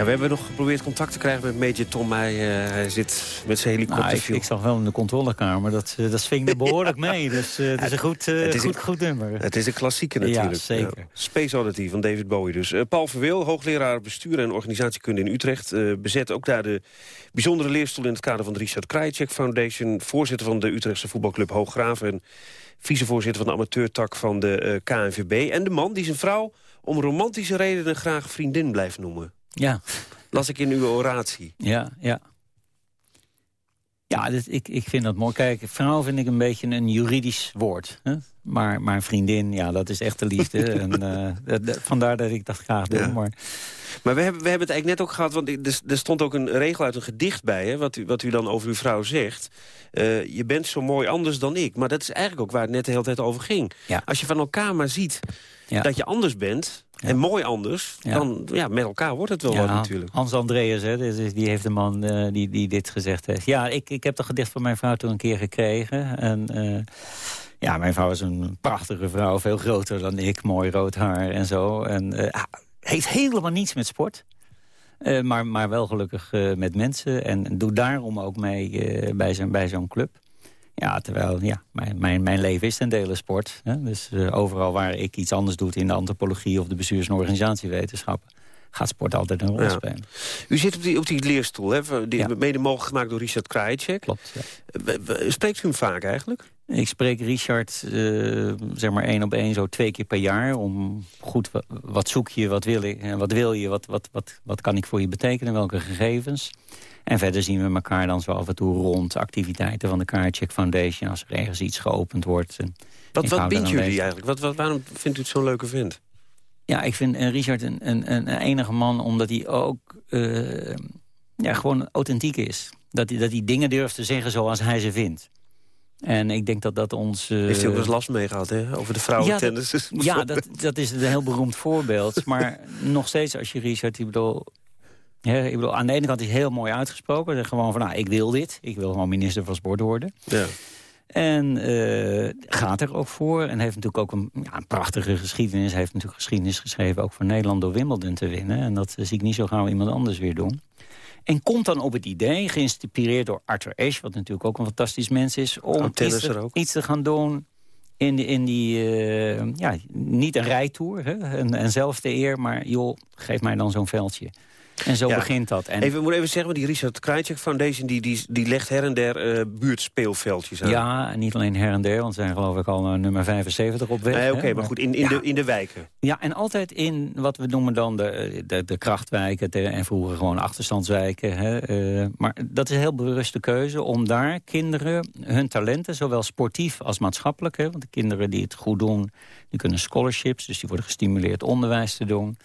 Ja, we hebben nog geprobeerd contact te krijgen met Major Tom. Hij, uh, hij zit met zijn helikopter. Nou, ik, ik, zag wel in de controlekamer. Dat, uh, dat swingde behoorlijk [LAUGHS] mee. Dus uh, het is een goed, het is goed, een, goed nummer. Het is een klassieke natuurlijk. Ja, zeker. Space Oddity van David Bowie dus. Paul Verweel, hoogleraar bestuur en organisatiekunde in Utrecht... bezet ook daar de bijzondere leerstoel in het kader van de Richard Krajicek Foundation... voorzitter van de Utrechtse voetbalclub Hooggraven... en vicevoorzitter van de amateurtak van de KNVB. En de man die zijn vrouw om romantische redenen graag vriendin blijft noemen. Ja. Las ik in uw oratie. Ja, ja. Ja, dit, ik, ik vind dat mooi. Kijk, vrouw vind ik een beetje een juridisch woord. Hè? Maar, maar vriendin, ja, dat is echte liefde. [LAUGHS] en, uh, vandaar dat ik dat graag doe. Maar, maar we, hebben, we hebben het eigenlijk net ook gehad... want er, er stond ook een regel uit een gedicht bij... Hè, wat, u, wat u dan over uw vrouw zegt. Uh, je bent zo mooi anders dan ik. Maar dat is eigenlijk ook waar het net de hele tijd over ging. Ja. Als je van elkaar maar ziet ja. dat je anders bent... En mooi anders, dan ja, met elkaar wordt het wel wat natuurlijk. Hans Andreas, hè, die heeft de man uh, die, die dit gezegd heeft. Ja, ik, ik heb dat gedicht van mijn vrouw toen een keer gekregen. En uh, ja, mijn vrouw is een prachtige vrouw, veel groter dan ik. Mooi rood haar en zo. En uh, heeft helemaal niets met sport. Maar, maar wel gelukkig met mensen. En doe daarom ook mee bij zo'n bij zo'n club. Ja, terwijl ja, mijn, mijn, mijn leven is ten dele sport. Hè? Dus overal waar ik iets anders doe in de antropologie... of de bestuurs- en organisatiewetenschappen gaat sport altijd een rol ja. spelen. U zit op die, op die leerstoel, hè? Die ja. mede mogelijk gemaakt door Richard Krajicek. Klopt, ja. Spreekt u hem vaak eigenlijk? Ik spreek Richard uh, zeg maar één op één zo twee keer per jaar. Om goed, wat zoek je, wat wil, ik, wat wil je, wat, wat, wat, wat kan ik voor je betekenen, welke gegevens. En verder zien we elkaar dan zo af en toe rond activiteiten van de Kaartcheck Foundation... als er ergens iets geopend wordt. Wat, wat bindt jullie eigenlijk? Wat, wat, waarom vindt u het zo'n leuke vent? Ja, ik vind Richard een, een, een enige man omdat hij ook uh, ja, gewoon authentiek is. Dat hij, dat hij dingen durft te zeggen zoals hij ze vindt. En ik denk dat dat ons... Uh... Heeft hij ook eens last mee gehad, hè? Over de vrouwentennis? Ja, dat, ja [LAUGHS] dat, dat is een heel beroemd voorbeeld. Maar nog steeds, als je Richard... Ik bedoel, ik bedoel, aan de ene kant is hij heel mooi uitgesproken. Zeg gewoon van, nou, ik wil dit. Ik wil gewoon minister van Sport worden. Ja. En uh, gaat er ook voor. En heeft natuurlijk ook een, ja, een prachtige geschiedenis. Hij heeft natuurlijk geschiedenis geschreven ook voor Nederland door Wimbledon te winnen. En dat zie ik niet zo gauw iemand anders weer doen. En komt dan op het idee, geïnspireerd door Arthur Ashe... wat natuurlijk ook een fantastisch mens is... om iets te, iets te, gaan doen in, die, in die uh, ja, niet een rijtour, hè, en, en zelf de eer... maar joh, geef mij dan zo'n veldje. En zo ja. begint dat. En even, ik moet even zeggen, die Richard Krajcek Foundation... die, die, die legt her en der uh, buurtspeelveldjes aan. Ja, en niet alleen her en der, want zijn geloof ik al nummer 75 op weg. Nee, Oké, okay, maar goed, in, in, ja. de, in de wijken. Ja, en altijd in wat we noemen dan de, de, de krachtwijken... De, en vroeger gewoon achterstandswijken. Hè, uh, maar dat is een heel bewuste keuze om daar kinderen hun talenten... zowel sportief als maatschappelijk... Hè, want de kinderen die het goed doen, die kunnen scholarships... dus die worden gestimuleerd onderwijs te doen...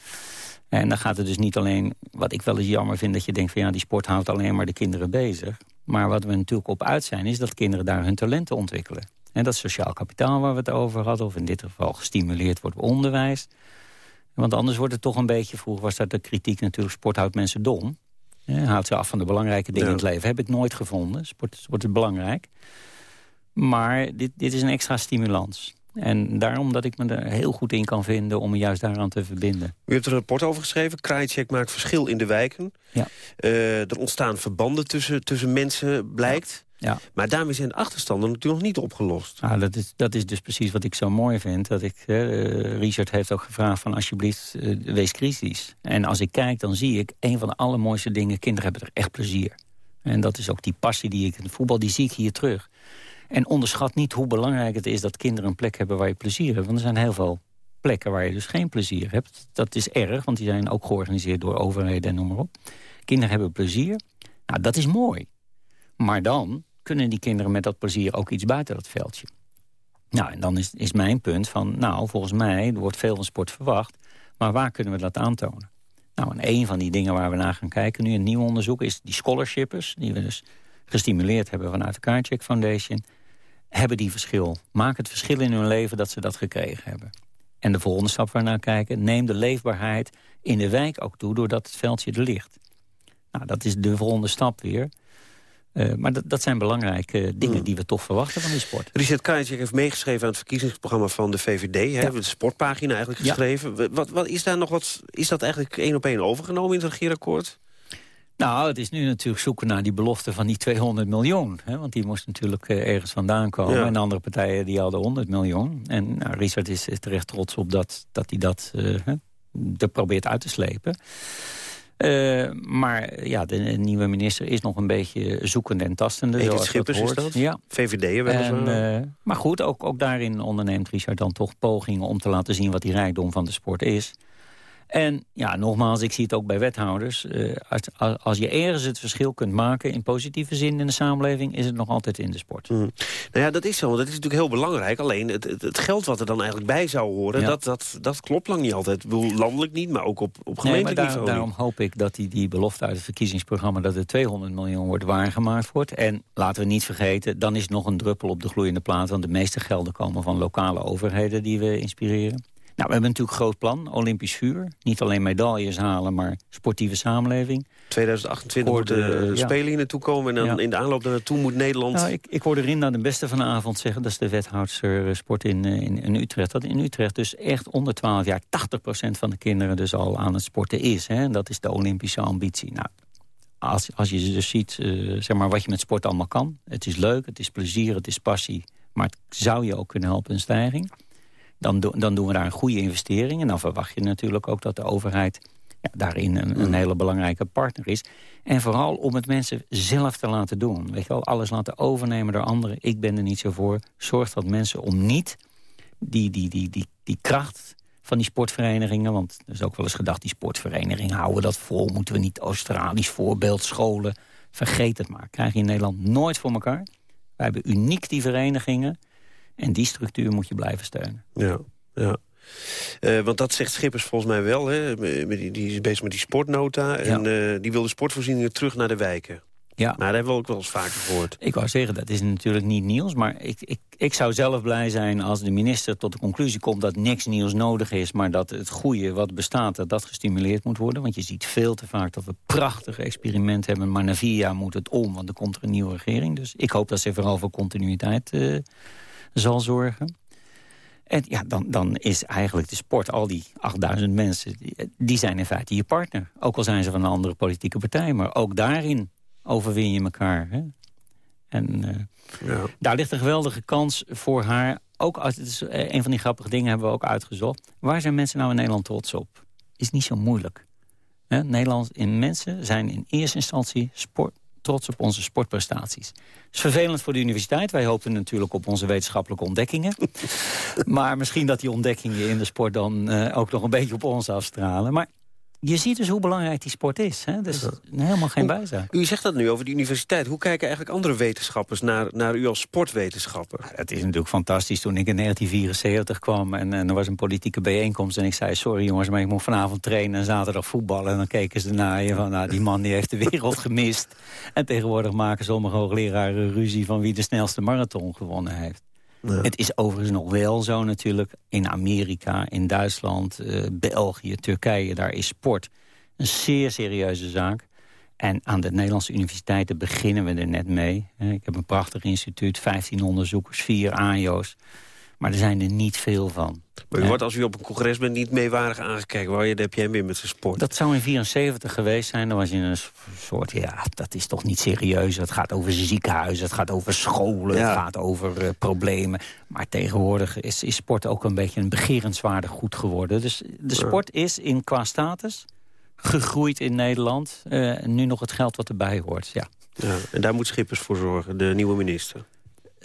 En dan gaat het dus niet alleen, wat ik wel eens jammer vind... dat je denkt van ja, die sport houdt alleen maar de kinderen bezig. Maar wat we natuurlijk op uit zijn, is dat kinderen daar hun talenten ontwikkelen. En dat sociaal kapitaal waar we het over hadden... of in dit geval gestimuleerd wordt onderwijs. Want anders wordt het toch een beetje... vroeger was dat de kritiek natuurlijk... sport houdt mensen dom. Ja, houdt ze af van de belangrijke dingen ja. in het leven. Heb ik nooit gevonden. Sport, sport is belangrijk. Maar dit, dit is een extra stimulans. En daarom dat ik me er heel goed in kan vinden om me juist daaraan te verbinden. U hebt er een rapport over geschreven. Krajicek maakt verschil in de wijken. Ja. Uh, er ontstaan verbanden tussen, tussen mensen, blijkt. Ja. Maar daarmee zijn de achterstanden natuurlijk nog niet opgelost. Nou, dat, is, dat is dus precies wat ik zo mooi vind. Dat ik, uh, Richard heeft ook gevraagd van alsjeblieft, uh, wees kritisch. En als ik kijk, dan zie ik een van de allermooiste dingen. Kinderen hebben er echt plezier. En dat is ook die passie die ik in voetbal, die zie ik hier terug. En onderschat niet hoe belangrijk het is dat kinderen een plek hebben waar je plezier hebt. Want er zijn heel veel plekken waar je dus geen plezier hebt. Dat is erg, want die zijn ook georganiseerd door overheden en noem maar op. Kinderen hebben plezier. Nou, dat is mooi. Maar dan kunnen die kinderen met dat plezier ook iets buiten dat veldje. Nou, en dan is, is mijn punt van, nou, volgens mij, wordt veel van sport verwacht. Maar waar kunnen we dat aantonen? Nou, en een van die dingen waar we naar gaan kijken nu, een nieuw onderzoek, is die scholarshippers. Die we dus gestimuleerd hebben vanuit de Kaartcheck Foundation... hebben die verschil. Maak het verschil in hun leven dat ze dat gekregen hebben. En de volgende stap waar we naar kijken... neem de leefbaarheid in de wijk ook toe doordat het veldje er ligt. Nou, dat is de volgende stap weer. Uh, maar dat, dat, zijn belangrijke dingen die we toch verwachten van die sport. Richard Kajic heeft meegeschreven aan het verkiezingsprogramma van de VVD. Ja. Hè, de sportpagina eigenlijk geschreven. Wat, wat, is, daar nog wat, is dat eigenlijk één op één overgenomen in het regeerakkoord? Nou, het is nu natuurlijk zoeken naar die belofte van die 200 miljoen. Hè? Want die moest natuurlijk uh, ergens vandaan komen. Ja. En andere partijen die hadden 100 miljoen. En nou, Richard is, is terecht trots op dat, dat hij dat uh, er probeert uit te slepen. Uh, maar ja, de nieuwe minister is nog een beetje zoekende en tastende. Edith Schippers is dat? Ja. VVD weliswaar. Uh, maar goed, ook, ook daarin onderneemt Richard dan toch pogingen... om te laten zien wat die rijkdom van de sport is. En ja, nogmaals, ik zie het ook bij wethouders. Uh, als, als, je ergens het verschil kunt maken in positieve zin in de samenleving... is het nog altijd in de sport. Mm. Nou ja, dat is zo. Dat is natuurlijk heel belangrijk. Alleen het, het, het geld wat er dan eigenlijk bij zou horen... Ja. Dat, dat, dat klopt lang niet altijd. Ik bedoel, landelijk niet, maar ook op, op gemeentelijk nee, daar, Daarom hoop ik dat die, die belofte uit het verkiezingsprogramma... dat er 200 miljoen wordt waargemaakt wordt. En laten we niet vergeten, dan is nog een druppel op de gloeiende plaat... want de meeste gelden komen van lokale overheden die we inspireren. Nou, we hebben natuurlijk een groot plan, Olympisch vuur. Niet alleen medailles halen, maar sportieve samenleving. 2028 moeten de ja. Spelen hier naartoe komen... en dan Ja. in de aanloop daar naartoe moet Nederland... Nou, ik, ik hoorde Rinda de beste van de avond zeggen... dat is de wethoudster eh, sport in, eh, in, in Utrecht. Dat in Utrecht dus echt onder 12 jaar 80% van de kinderen dus al aan het sporten is. Hè? En dat is de Olympische ambitie. Nou, als, als je dus ziet eh, zeg maar, wat je met sport allemaal kan. Het is leuk, het is plezier, het is passie. Maar het zou je ook kunnen helpen in stijging. Dan, do- dan doen we daar een goede investering. En dan verwacht je natuurlijk ook dat de overheid ja, daarin een, een hele belangrijke partner is. En vooral om het mensen zelf te laten doen. Weet je wel, alles laten overnemen door anderen. Ik ben er niet zo voor. Zorg dat mensen om niet die, die, die, die, die kracht van die sportverenigingen... want er is ook wel eens gedacht, die sportverenigingen houden dat vol... moeten we niet Australisch voorbeeld scholen. Vergeet het maar. Krijg je in Nederland nooit voor elkaar. Wij hebben uniek die verenigingen. En die structuur moet je blijven steunen. Ja, ja. Eh, want dat zegt Schippers volgens mij wel. Hè? Die, die is bezig met die sportnota. En eh, die wil de sportvoorzieningen terug naar de wijken. Ja. Maar dat hebben we ook wel eens vaker gehoord. Ik wou zeggen, dat is natuurlijk niet nieuws. Maar ik, ik, ik zou zelf blij zijn als de minister tot de conclusie komt... dat niks nieuws nodig is, maar dat het goede wat bestaat... dat dat gestimuleerd moet worden. Want je ziet veel te vaak dat we prachtige experimenten hebben... maar na vier jaar moet het om, want er komt er een nieuwe regering. Dus ik hoop dat ze vooral voor continuïteit eh, zal zorgen. En ja, dan, dan is eigenlijk de sport, al die 8000 mensen... Die, zijn in feite je partner. Ook al zijn ze van een andere politieke partij. Maar ook daarin overwin je elkaar. Hè? En eh, Ja. daar ligt een geweldige kans voor haar. Ook als het is eh, een van die grappige dingen hebben we ook uitgezocht. Waar zijn mensen nou in Nederland trots op? Is niet zo moeilijk. Hè? Nederland in mensen zijn in eerste instantie sport, trots op onze sportprestaties. Het is vervelend voor de universiteit. Wij hopen natuurlijk op onze wetenschappelijke ontdekkingen. [LAUGHS] maar misschien dat die ontdekkingen in de sport dan eh, ook nog een beetje op ons afstralen. Maar je ziet dus hoe belangrijk die sport is. Hè? Dus helemaal geen bijzaak. U zegt dat nu over de universiteit. Hoe kijken eigenlijk andere wetenschappers naar, naar u als sportwetenschapper? Het is natuurlijk fantastisch toen ik in 1974 kwam... en, en er was een politieke bijeenkomst en ik zei... sorry jongens, maar ik moet vanavond trainen en zaterdag voetballen. En dan keken ze naar je van, nou, die man die heeft de wereld [LAUGHS] gemist. En tegenwoordig maken sommige hoogleraren ruzie... van wie de snelste marathon gewonnen heeft. Het is overigens nog wel zo natuurlijk. In Amerika, in Duitsland, eh, België, Turkije, daar is sport een zeer serieuze zaak. En aan de Nederlandse universiteiten beginnen we er net mee. Ik heb een prachtig instituut, 15 onderzoekers, 4 AIO's. Maar er zijn er niet veel van. Maar u Ja. wordt als u op een congres bent niet meewarig aangekeken. Waar je, heb jij weer met zijn sport. Dat zou in 74 geweest zijn. Dan was je een soort, ja, dat is toch niet serieus. Het gaat over ziekenhuizen, het gaat over scholen, Ja. het gaat over eh, problemen. Maar tegenwoordig is, is sport ook een beetje een begerenswaardig goed geworden. Dus de sport is in qua status gegroeid in Nederland. En nu nog het geld wat erbij hoort, ja. Ja, en daar moet Schippers voor zorgen, de nieuwe minister.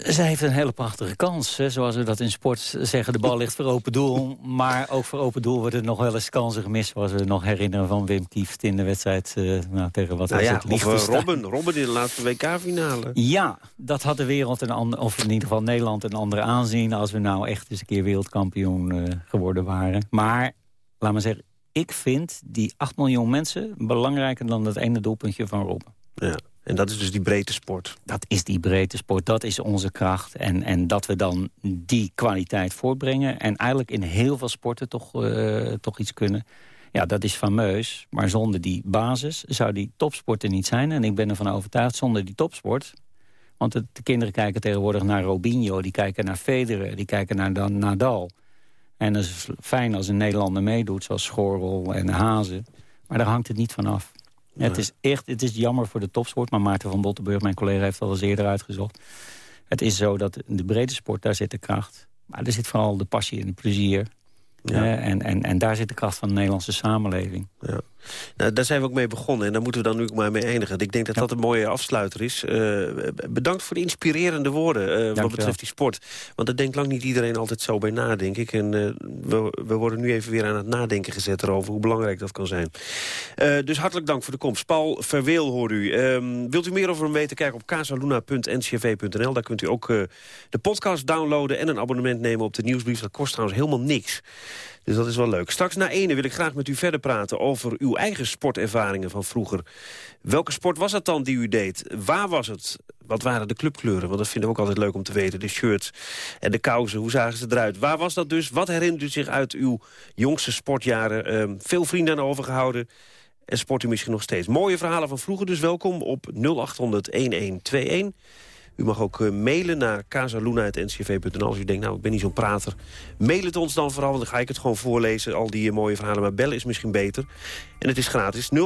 Zij heeft een hele prachtige kans. Hè. Zoals we dat in sport zeggen, de bal ligt voor open doel. Maar ook voor open doel worden er nog wel eens kansen gemist. Zoals we nog herinneren van Wim Kieft in de wedstrijd eh, nou, tegen wat Nou ja, het? of eh. Robben, Robben in de laatste WK-finale. Ja, dat had de wereld, een ander, of in ieder geval Nederland, een andere aanzien... als we nou echt eens een keer wereldkampioen eh, geworden waren. Maar, laat maar zeggen, ik vind die 8 miljoen mensen... belangrijker dan dat ene doelpuntje van Robben. Ja. En dat is dus die breedte sport. Dat is die breedte sport, dat is onze kracht. En, en dat we dan die kwaliteit voortbrengen... en eigenlijk in heel veel sporten toch, eh, toch iets kunnen... Ja, dat is fameus. Maar zonder die basis zou die topsport er niet zijn. En ik ben ervan overtuigd, zonder die topsport... want de kinderen kijken tegenwoordig naar Robinho... die kijken naar Federer, die kijken naar Dan- Nadal. En het is fijn als een Nederlander meedoet, zoals Schorrel en Hazen. Maar daar hangt het niet van af. Het is echt het is jammer voor de topsport, maar Maarten van Bottenburg, mijn collega, heeft al eens eerder uitgezocht. Het is zo dat in de brede sport, daar zit de kracht. Maar er zit vooral de passie en het plezier. Ja. En, en, en daar zit de kracht van de Nederlandse samenleving. Ja. Nou, daar zijn we ook mee begonnen en daar moeten we dan nu ook maar mee eindigen. Ik denk dat dat een mooie afsluiter is. Eh, bedankt voor de inspirerende woorden eh, wat betreft die sport. Want daar denkt lang niet iedereen altijd zo bij na, denk ik. En eh, we, we worden nu even weer aan het nadenken gezet erover hoe belangrijk dat kan zijn. Dus hartelijk dank voor de komst. Paul Verweel hoort u. Ehm, wilt u meer over hem weten? Kijk op casaluna.ncv.nl. Daar kunt u ook de podcast downloaden en een abonnement nemen op de nieuwsbrief. Dat kost trouwens helemaal niks. Dus dat is wel leuk. Straks na ene wil ik graag met u verder praten over uw eigen sportervaringen van vroeger. Welke sport was dat dan die u deed? Waar was het? Wat waren de clubkleuren? Want dat vinden we ook altijd leuk om te weten. De shirts en de kousen, hoe zagen ze eruit? Waar was dat dus? Wat herinnert u zich uit uw jongste sportjaren? Ehm, veel vrienden aan overgehouden en sport u misschien nog steeds. Mooie verhalen van vroeger, dus welkom op 0800-1121. U mag ook uh, mailen naar casaluna.ncv.nl als u denkt, nou, ik ben niet zo'n prater. Mail het ons dan vooral, want dan ga ik het gewoon voorlezen, al die uh, mooie verhalen. Maar bellen is misschien beter. En het is gratis, 0800-1121.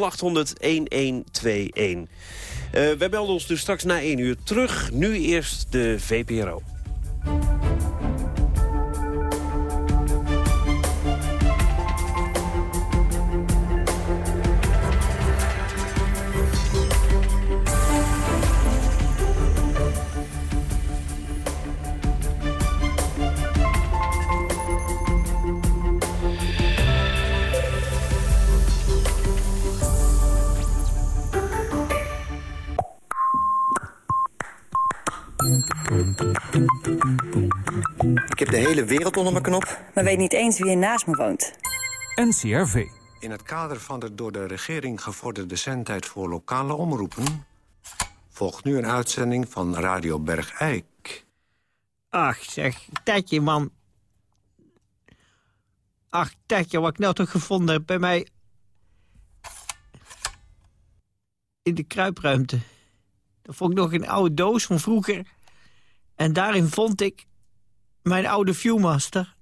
Uh, wij belden ons dus straks na 1 uur terug. Nu eerst de VPRO. De hele wereld onder mijn knop. Maar weet niet eens wie er naast me woont. NCRV. In het kader van de door de regering gevorderde zendtijd voor lokale omroepen... volgt nu een uitzending van Radio Bergijk. Ach, zeg, Tetje, man. Ach, Tetje, wat ik nou toch gevonden heb bij mij... in de kruipruimte. Dat vond ik nog een oude doos van vroeger. En daarin vond ik mijn oude Viewmaster.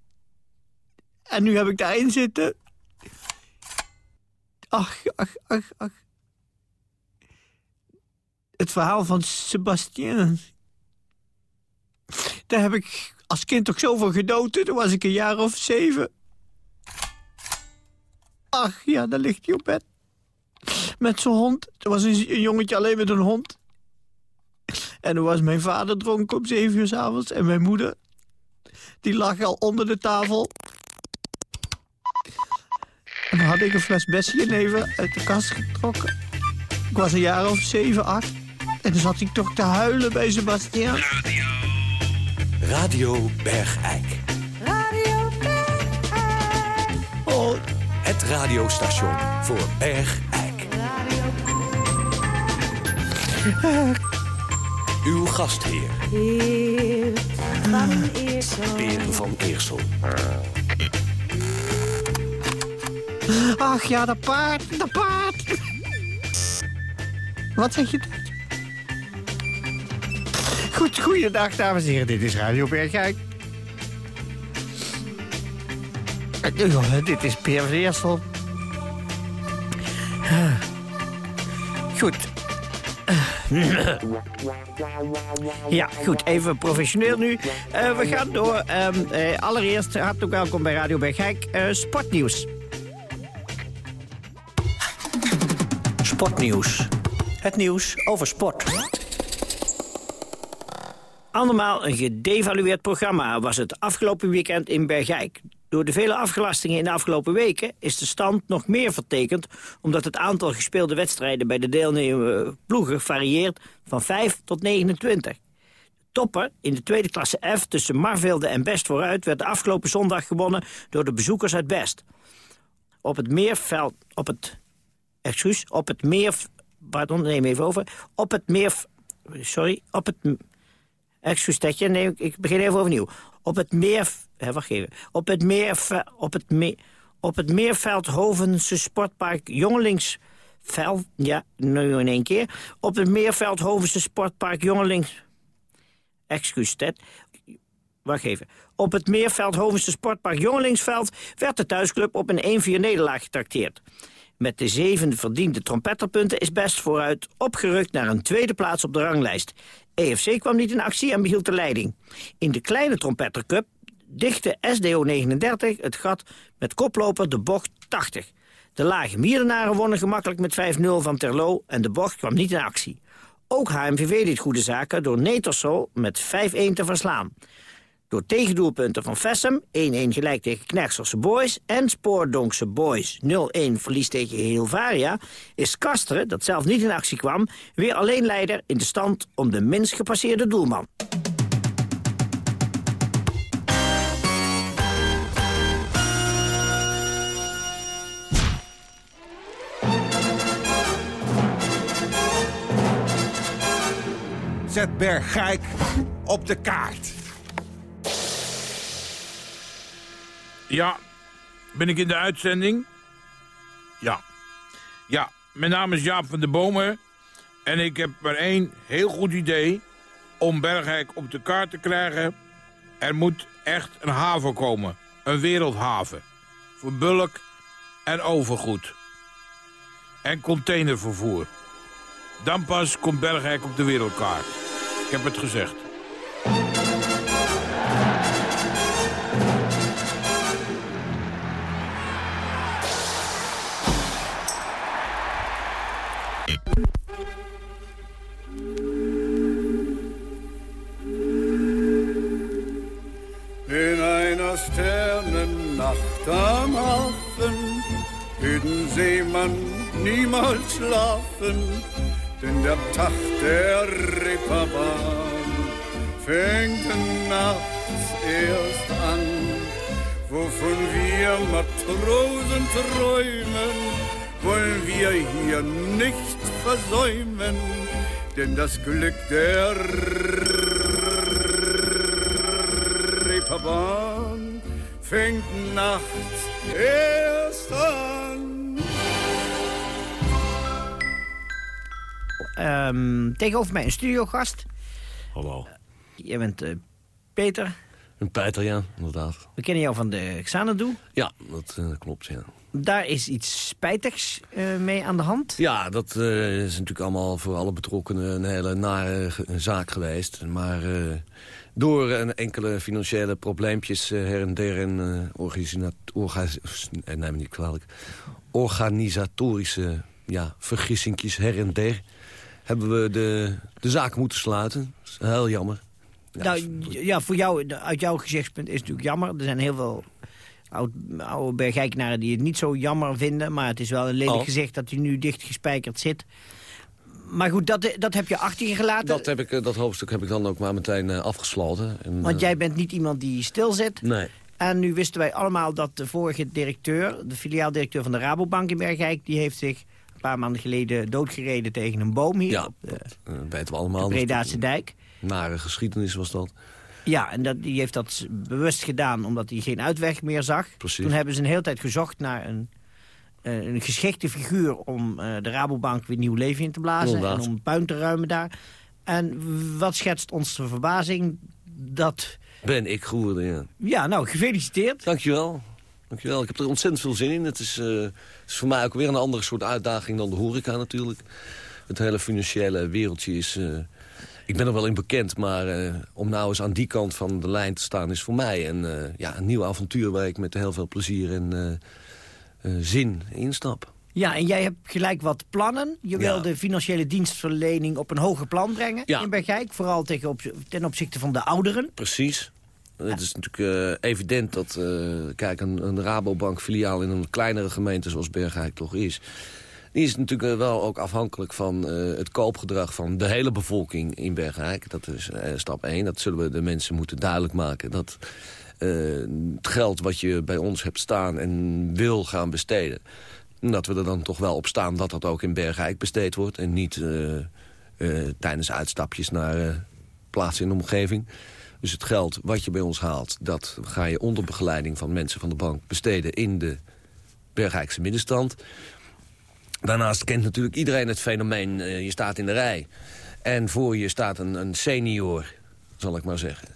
En nu heb ik daarin zitten. Ach, ach, ach, ach. Het verhaal van Sebastien. Daar heb ik als kind ook zoveel genoten. Toen was ik een jaar of zeven. Ach, ja, daar ligt hij op bed. Met zijn hond. Er was een, een jongetje alleen met een hond. En toen was mijn vader dronken om zeven uur s avonds. En mijn moeder, die lag al onder de tafel. En dan had ik een fles Bessie uit de kast getrokken. Ik was een jaar of zeven, acht. En toen zat ik toch te huilen bij Sebastian. Radio. Radio Bergijk. Radio Bergijk. Oh. Het radiostation voor Bergijk. Uw gastheer. Heer van Eersel. Van Eersel. Ach ja, dat paard, dat paard. Wat zeg je? Goed, goeiedag, dames en heren. Dit is Radio Bergijk. Uh, dit is Peer Eersel. Goed. [LAUGHS] Ja, goed. Even professioneel nu. Uh, we gaan door. Um, uh, allereerst hartelijk welkom bij Radio Bergijk. Uh, sportnieuws. Sportnieuws. Het nieuws over sport. Andermaal een gedevalueerd programma was het afgelopen weekend in Bergijk. Door de vele afgelastingen in de afgelopen weken is de stand nog meer vertekend... omdat het aantal gespeelde wedstrijden bij de deelnemende ploegen varieert van 5 tot 29. De topper in de tweede klasse F tussen Marvelde en Best vooruit... werd de afgelopen zondag gewonnen door de bezoekers uit Best. Op het meerveld... Op het, excuus, op het meer... Pardon, neem even over. Op het meer... Sorry, op het... Excuus, Tetje, nee, ik begin even overnieuw. Op het meer... Hè, wacht even. Op het meer... Op het meer... Op het Meerveldhovense Sportpark Jongelingsveld... Ja, nu in één keer. Op het Meerveldhovense Sportpark Jongelings... Excuus, Ted. Wacht even. Op het Meerveldhovense Sportpark Jongelingsveld... werd de thuisclub op een 1-4 nederlaag getrakteerd. Met de zeven verdiende trompetterpunten is Best vooruit opgerukt naar een tweede plaats op de ranglijst. EFC kwam niet in actie en behield de leiding. In de kleine trompettercup dichtte SDO 39 het gat met koploper de bocht 80. De lage Mierenaren wonnen gemakkelijk met 5-0 van Terlo en de bocht kwam niet in actie. Ook HMVV deed goede zaken door Netersol met 5-1 te verslaan. Door tegendoelpunten van Vessem, 1-1 gelijk tegen Knechtselse Boys... en Spoordonkse Boys, 0-1 verlies tegen Hilvaria... is Kasteren, dat zelf niet in actie kwam... weer alleen leider in de stand om de minst gepasseerde doelman. Zet Bergijk op de kaart. Ja, ben ik in de uitzending? Ja. Ja, mijn naam is Jaap van der Bomen. En ik heb maar één heel goed idee om Bergijk op de kaart te krijgen. Er moet echt een haven komen. Een wereldhaven. Voor bulk en overgoed. En containervervoer. Dan pas komt Bergijk op de wereldkaart. Ik heb het gezegd. Seemann niemals schlafen, denn der Tag der Reeperbahn fängt nachts erst an, wovon wir Matrosen träumen, wollen wir hier nicht versäumen, denn das Glück der Reeperbahn fängt nachts erst an. Ehm, tegenover mij een studiogast. Hallo. Jij bent eh, Peter. Een Peter, ja, inderdaad. We kennen jou van de Xanadu. Ja, dat eh, klopt, ja. Daar is iets spijtigs eh, mee aan de hand. Ja, dat eh, is natuurlijk allemaal voor alle betrokkenen een hele nare zaak geweest. Maar eh, door een enkele financiële probleempjes eh, her en der en eh, orga- eh, niet kwalijk, organisatorische ja, vergissingjes her en der, hebben we de, de zaak moeten sluiten. Dat is heel jammer. nou, ja, voor jou, uit jouw gezichtspunt is het natuurlijk jammer. Er zijn heel veel oud, oude bergijkenaren die het niet zo jammer vinden. Maar het is wel een lelijk Oh. gezicht dat hij nu dicht gespijkerd zit. Maar goed, dat, dat heb je achter je gelaten. Dat, heb ik, eh, dat hoofdstuk heb ik dan ook maar meteen eh, afgesloten. En, Want eh, jij bent niet iemand die stilzit. Nee. En nu wisten wij allemaal dat de vorige directeur, de filiaaldirecteur van de Rabobank in Bergijk... die heeft zich paar maanden geleden doodgereden tegen een boom hier Ja, op de, eh, weten we allemaal. de Bredaatse dijk. Nare geschiedenis was dat. Ja, en dat, die heeft dat bewust gedaan omdat hij geen uitweg meer zag. Precies. Toen hebben ze een hele tijd gezocht naar een, eh, een geschikte figuur... om eh, de Rabobank weer nieuw leven in te blazen Inderdaad. en om puin te ruimen daar. En wat schetst ons de verbazing dat... Ben ik geworden, ja. Ja, nou, gefeliciteerd. Dankjewel. Dankjewel. Ik heb er ontzettend veel zin in. Het is, eh, het is voor mij ook weer een andere soort uitdaging dan de horeca natuurlijk. Het hele financiële wereldje is... eh, ik ben er wel in bekend, maar eh, om nou eens aan die kant van de lijn te staan... is voor mij een, ja, een nieuw avontuur waar ik met heel veel plezier en zin instap. Ja, en jij hebt gelijk wat plannen. Je wil de financiële dienstverlening op een hoger plan brengen Ja. in Bergijk. Vooral tegen op, ten opzichte van de ouderen. Precies. Het is natuurlijk eh, evident dat eh, kijk, een, een Rabobank-filiaal in een kleinere gemeente zoals Bergijk toch is... die is natuurlijk eh, wel ook afhankelijk van het koopgedrag van de hele bevolking in Bergijk. Dat is stap 1. Dat zullen we de mensen moeten duidelijk maken. Dat het geld wat je bij ons hebt staan en wil gaan besteden... dat we er dan toch wel op staan dat dat ook in Bergijk besteed wordt... en niet tijdens uitstapjes naar plaatsen in de omgeving... Dus het geld wat je bij ons haalt, dat ga je onder begeleiding van mensen van de bank besteden in de Bergijkse middenstand. Daarnaast kent natuurlijk iedereen het fenomeen, eh, je staat in de rij. En voor je staat een, een senior, zal ik maar zeggen.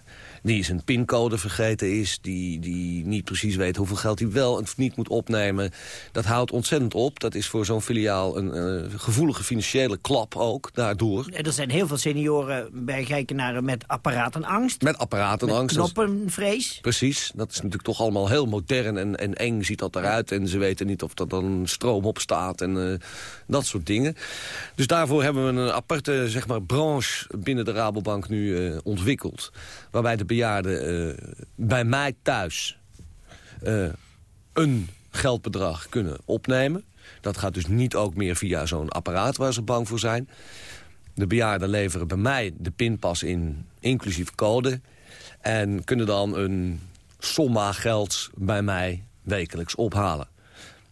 Die zijn pincode vergeten is, die, die niet precies weet hoeveel geld hij wel of niet moet opnemen. Dat houdt ontzettend op. Dat is voor zo'n filiaal een eh, gevoelige financiële klap ook, daardoor. En Er zijn heel veel senioren bergijkenaren met apparatenangst. Met apparatenangst. Met knoppenvrees. Precies, dat is natuurlijk toch allemaal heel modern en, en eng ziet dat eruit. En ze weten niet of er dan stroom op staat en eh, dat soort dingen. Dus daarvoor hebben we een aparte zeg maar, branche binnen de Rabobank nu eh, ontwikkeld. Waarbij de eh, bij mij thuis eh, een geldbedrag kunnen opnemen. Dat gaat dus niet ook meer via zo'n apparaat waar ze bang voor zijn. De bejaarden leveren bij mij de pinpas in, inclusief code. En kunnen dan een somma geld bij mij wekelijks ophalen.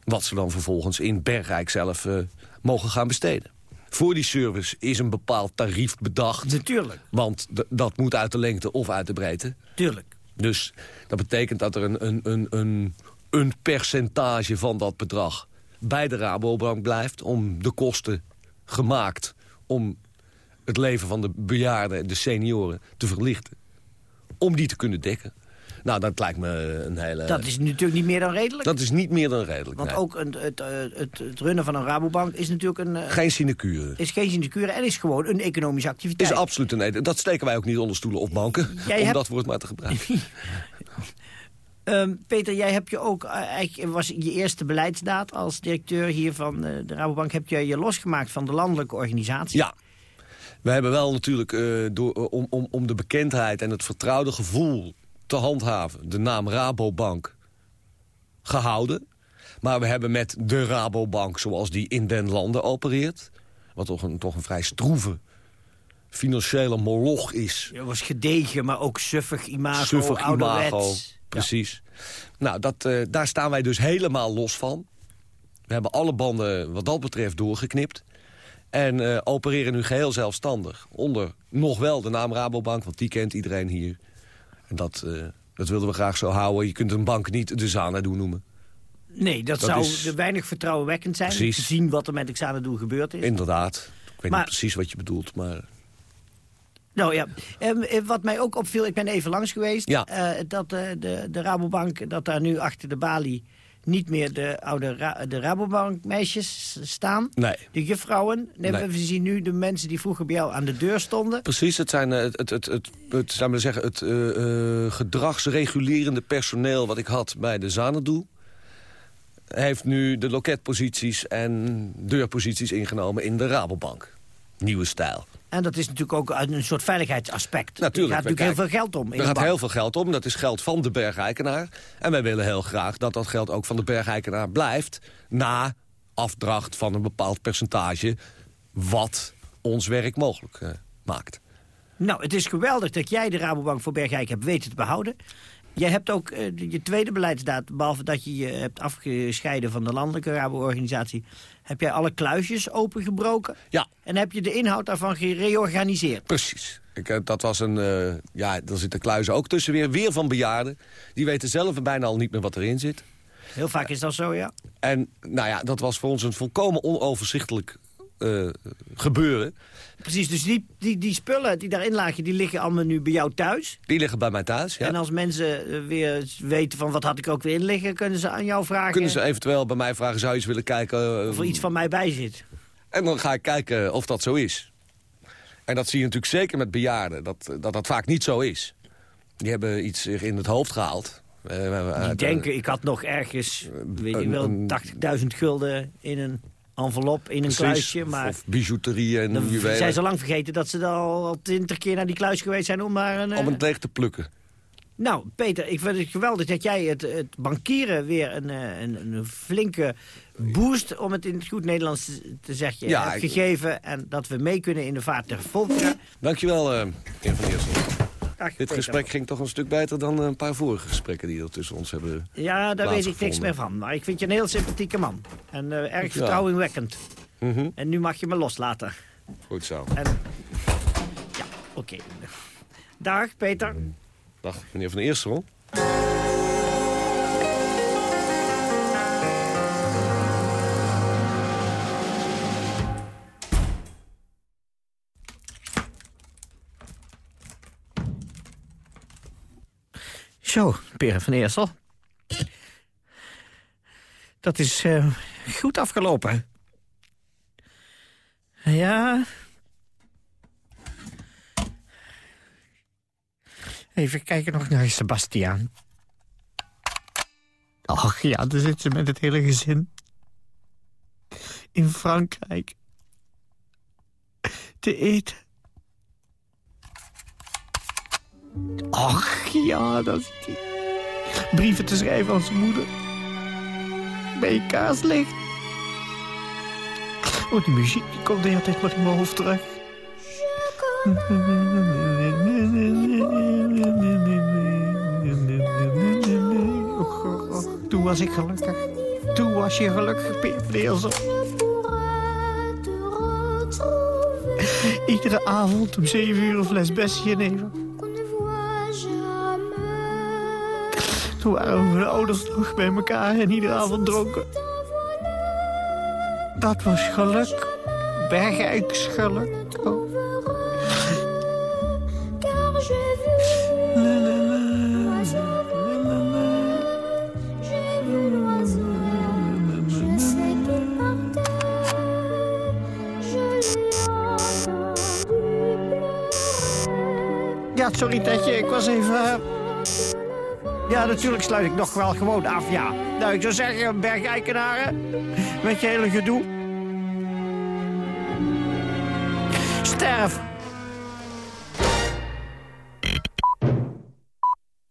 Wat ze dan vervolgens in Bergrijk zelf eh, mogen gaan besteden. Voor die service is een bepaald tarief bedacht. Natuurlijk. Want dat moet uit de lengte of uit de breedte. Tuurlijk. Dus dat betekent dat er een, een, een, een, een percentage van dat bedrag bij de Rabobank blijft... om de kosten gemaakt om het leven van de bejaarden, de senioren, te verlichten. Om die te kunnen dekken. Nou, dat lijkt me een hele... Dat is natuurlijk niet meer dan redelijk. Dat is niet meer dan redelijk, Want nee. ook een, het, eh, het, het runnen van een Rabobank is natuurlijk een... eh, Geen sinecure. is geen sinecure en is gewoon een economische activiteit. Is absoluut een Dat steken wij ook niet onder stoelen of banken. Jij om hebt- dat woord maar te gebruiken. [LAUGHS] Ehm, Peter, jij hebt je ook, eh, eigenlijk was je eerste beleidsdaad als directeur hier van de Rabobank, heb je je losgemaakt van de landelijke organisatie. Ja. We hebben wel natuurlijk, door, om, om, om de bekendheid en het vertrouwde gevoel te handhaven... de naam Rabobank gehouden. Maar we hebben met de Rabobank, zoals die in den landen opereert... wat toch een, toch een vrij stroeve financiële moloch is... Je was gedegen, maar ook suffig imago, Suffig imago, precies. Nou, dat, eh, daar staan wij dus helemaal los van. We hebben alle banden wat dat betreft doorgeknipt. En eh, opereren nu geheel zelfstandig. Onder nog wel de naam Rabobank, want die kent iedereen hier. En dat, eh, dat wilden we graag zo houden. Je kunt een bank niet de Xanadu noemen. Nee, dat, Dat zou is- weinig vertrouwenwekkend zijn. Precies. Te zien wat er met Xanadu gebeurd is. Inderdaad. Ik weet Maar- niet precies wat je bedoelt, maar... Nou ja, Ehm, eh, wat mij ook opviel, ik ben even langs geweest... Ja. eh, dat de, de Rabobank, dat daar nu achter de balie... niet meer de oude Ra de Rabobank-meisjes staan. Nee. De juffrouwen. Nee, Nee. We zien nu de mensen die vroeger bij jou aan de deur stonden. Precies, het zijn eh, het, het, het, het, het, zou maar zeggen, het eh, eh, gedragsregulerende personeel wat ik had bij de Xanadu. Heeft nu de loketposities en deurposities ingenomen in de Rabobank. Nieuwe stijl. En dat is natuurlijk ook uit een soort veiligheidsaspect. Natuurlijk. Er gaat natuurlijk heel veel geld om. Er gaat heel veel geld om. Dat is geld van de bergeigenaar. En wij willen heel graag dat dat geld ook van de bergeigenaar blijft... na afdracht van een bepaald percentage... wat ons werk mogelijk eh, maakt. Nou, het is geweldig dat jij de Rabobank voor Bergijk hebt weten te behouden. Jij hebt ook eh, je tweede beleidsdaad, behalve dat je je hebt afgescheiden van de landelijke Rabo-organisatie, heb jij alle kluisjes opengebroken. Ja. En heb je de inhoud daarvan gereorganiseerd. Precies. Ik, eh, dat was een, eh, ja, er zitten kluizen ook tussen weer, weer van bejaarden. Die weten zelf bijna al niet meer wat erin zit. Heel vaak is dat zo, ja. En nou ja, dat was voor ons een volkomen onoverzichtelijk gebeuren. Precies, dus die, die, die spullen die daarin lagen, die liggen allemaal nu bij jou thuis. Die liggen bij mij thuis. Ja. En als mensen eh, weer weten van wat had ik ook weer in liggen, kunnen ze aan jou vragen Kunnen ze eventueel bij mij vragen, zou je eens willen kijken... eh, of er iets van mij bij zit. En dan ga ik kijken of dat zo is. En dat zie je natuurlijk zeker met bejaarden, dat dat, dat vaak niet zo is. Die hebben iets zich in het hoofd gehaald. Eh, Die denken, ik had nog ergens, weet ik een- wel, een- 80.000 gulden in een envelop, in een Precies, kluisje. of- Maar Of bijouterie en dan juwelen. zijn ze lang vergeten dat ze al al twintig keer naar die kluis geweest zijn om maar een... eh, Om het leeg te plukken. Nou, Peter, ik vind het geweldig dat jij het, het bankieren weer een, eh, een, een flinke boost, om het in het goed Nederlands te- zeggen, Ja, hebt gegeven. En dat we mee kunnen in de vaart der volkeren. Dankjewel, eh heer Van Eersel. Dit gesprek ging toch een stuk beter dan een paar vorige gesprekken die er tussen ons hebben Ja, daar weet ik niks meer van. Maar ik vind je een heel sympathieke man. En eh, erg Dankjewel. vertrouwenwekkend. Mhm. En nu mag je me loslaten. Goed zo. En, ja, oké. Dag, Peter. Dag, meneer Van Eersel. Zo, Peter van Eersel. Dat is eh, goed afgelopen. Ja. Even kijken nog naar Sebastiaan. Ach ja, daar zit ze met het hele gezin. In Frankrijk. Te eten. Ach ja, dat is die. Brieven te schrijven aan zijn moeder. Bij je kaarslicht. Oh, die muziek die komt de hele tijd maar in mijn hoofd terug. Toen was ik gelukkig. Toen was je gelukkig, retrouver. Iedere avond om zeven uur een fles Bessie nemen. Toen waren mijn ouders nog bij elkaar en iedere avond dronken. Dat was geluk. Bergijks geluk. Natuurlijk sluit ik nog wel gewoon af, ja. Nou, ik zou zeggen, bergeikenaren, met je hele gedoe. Sterf!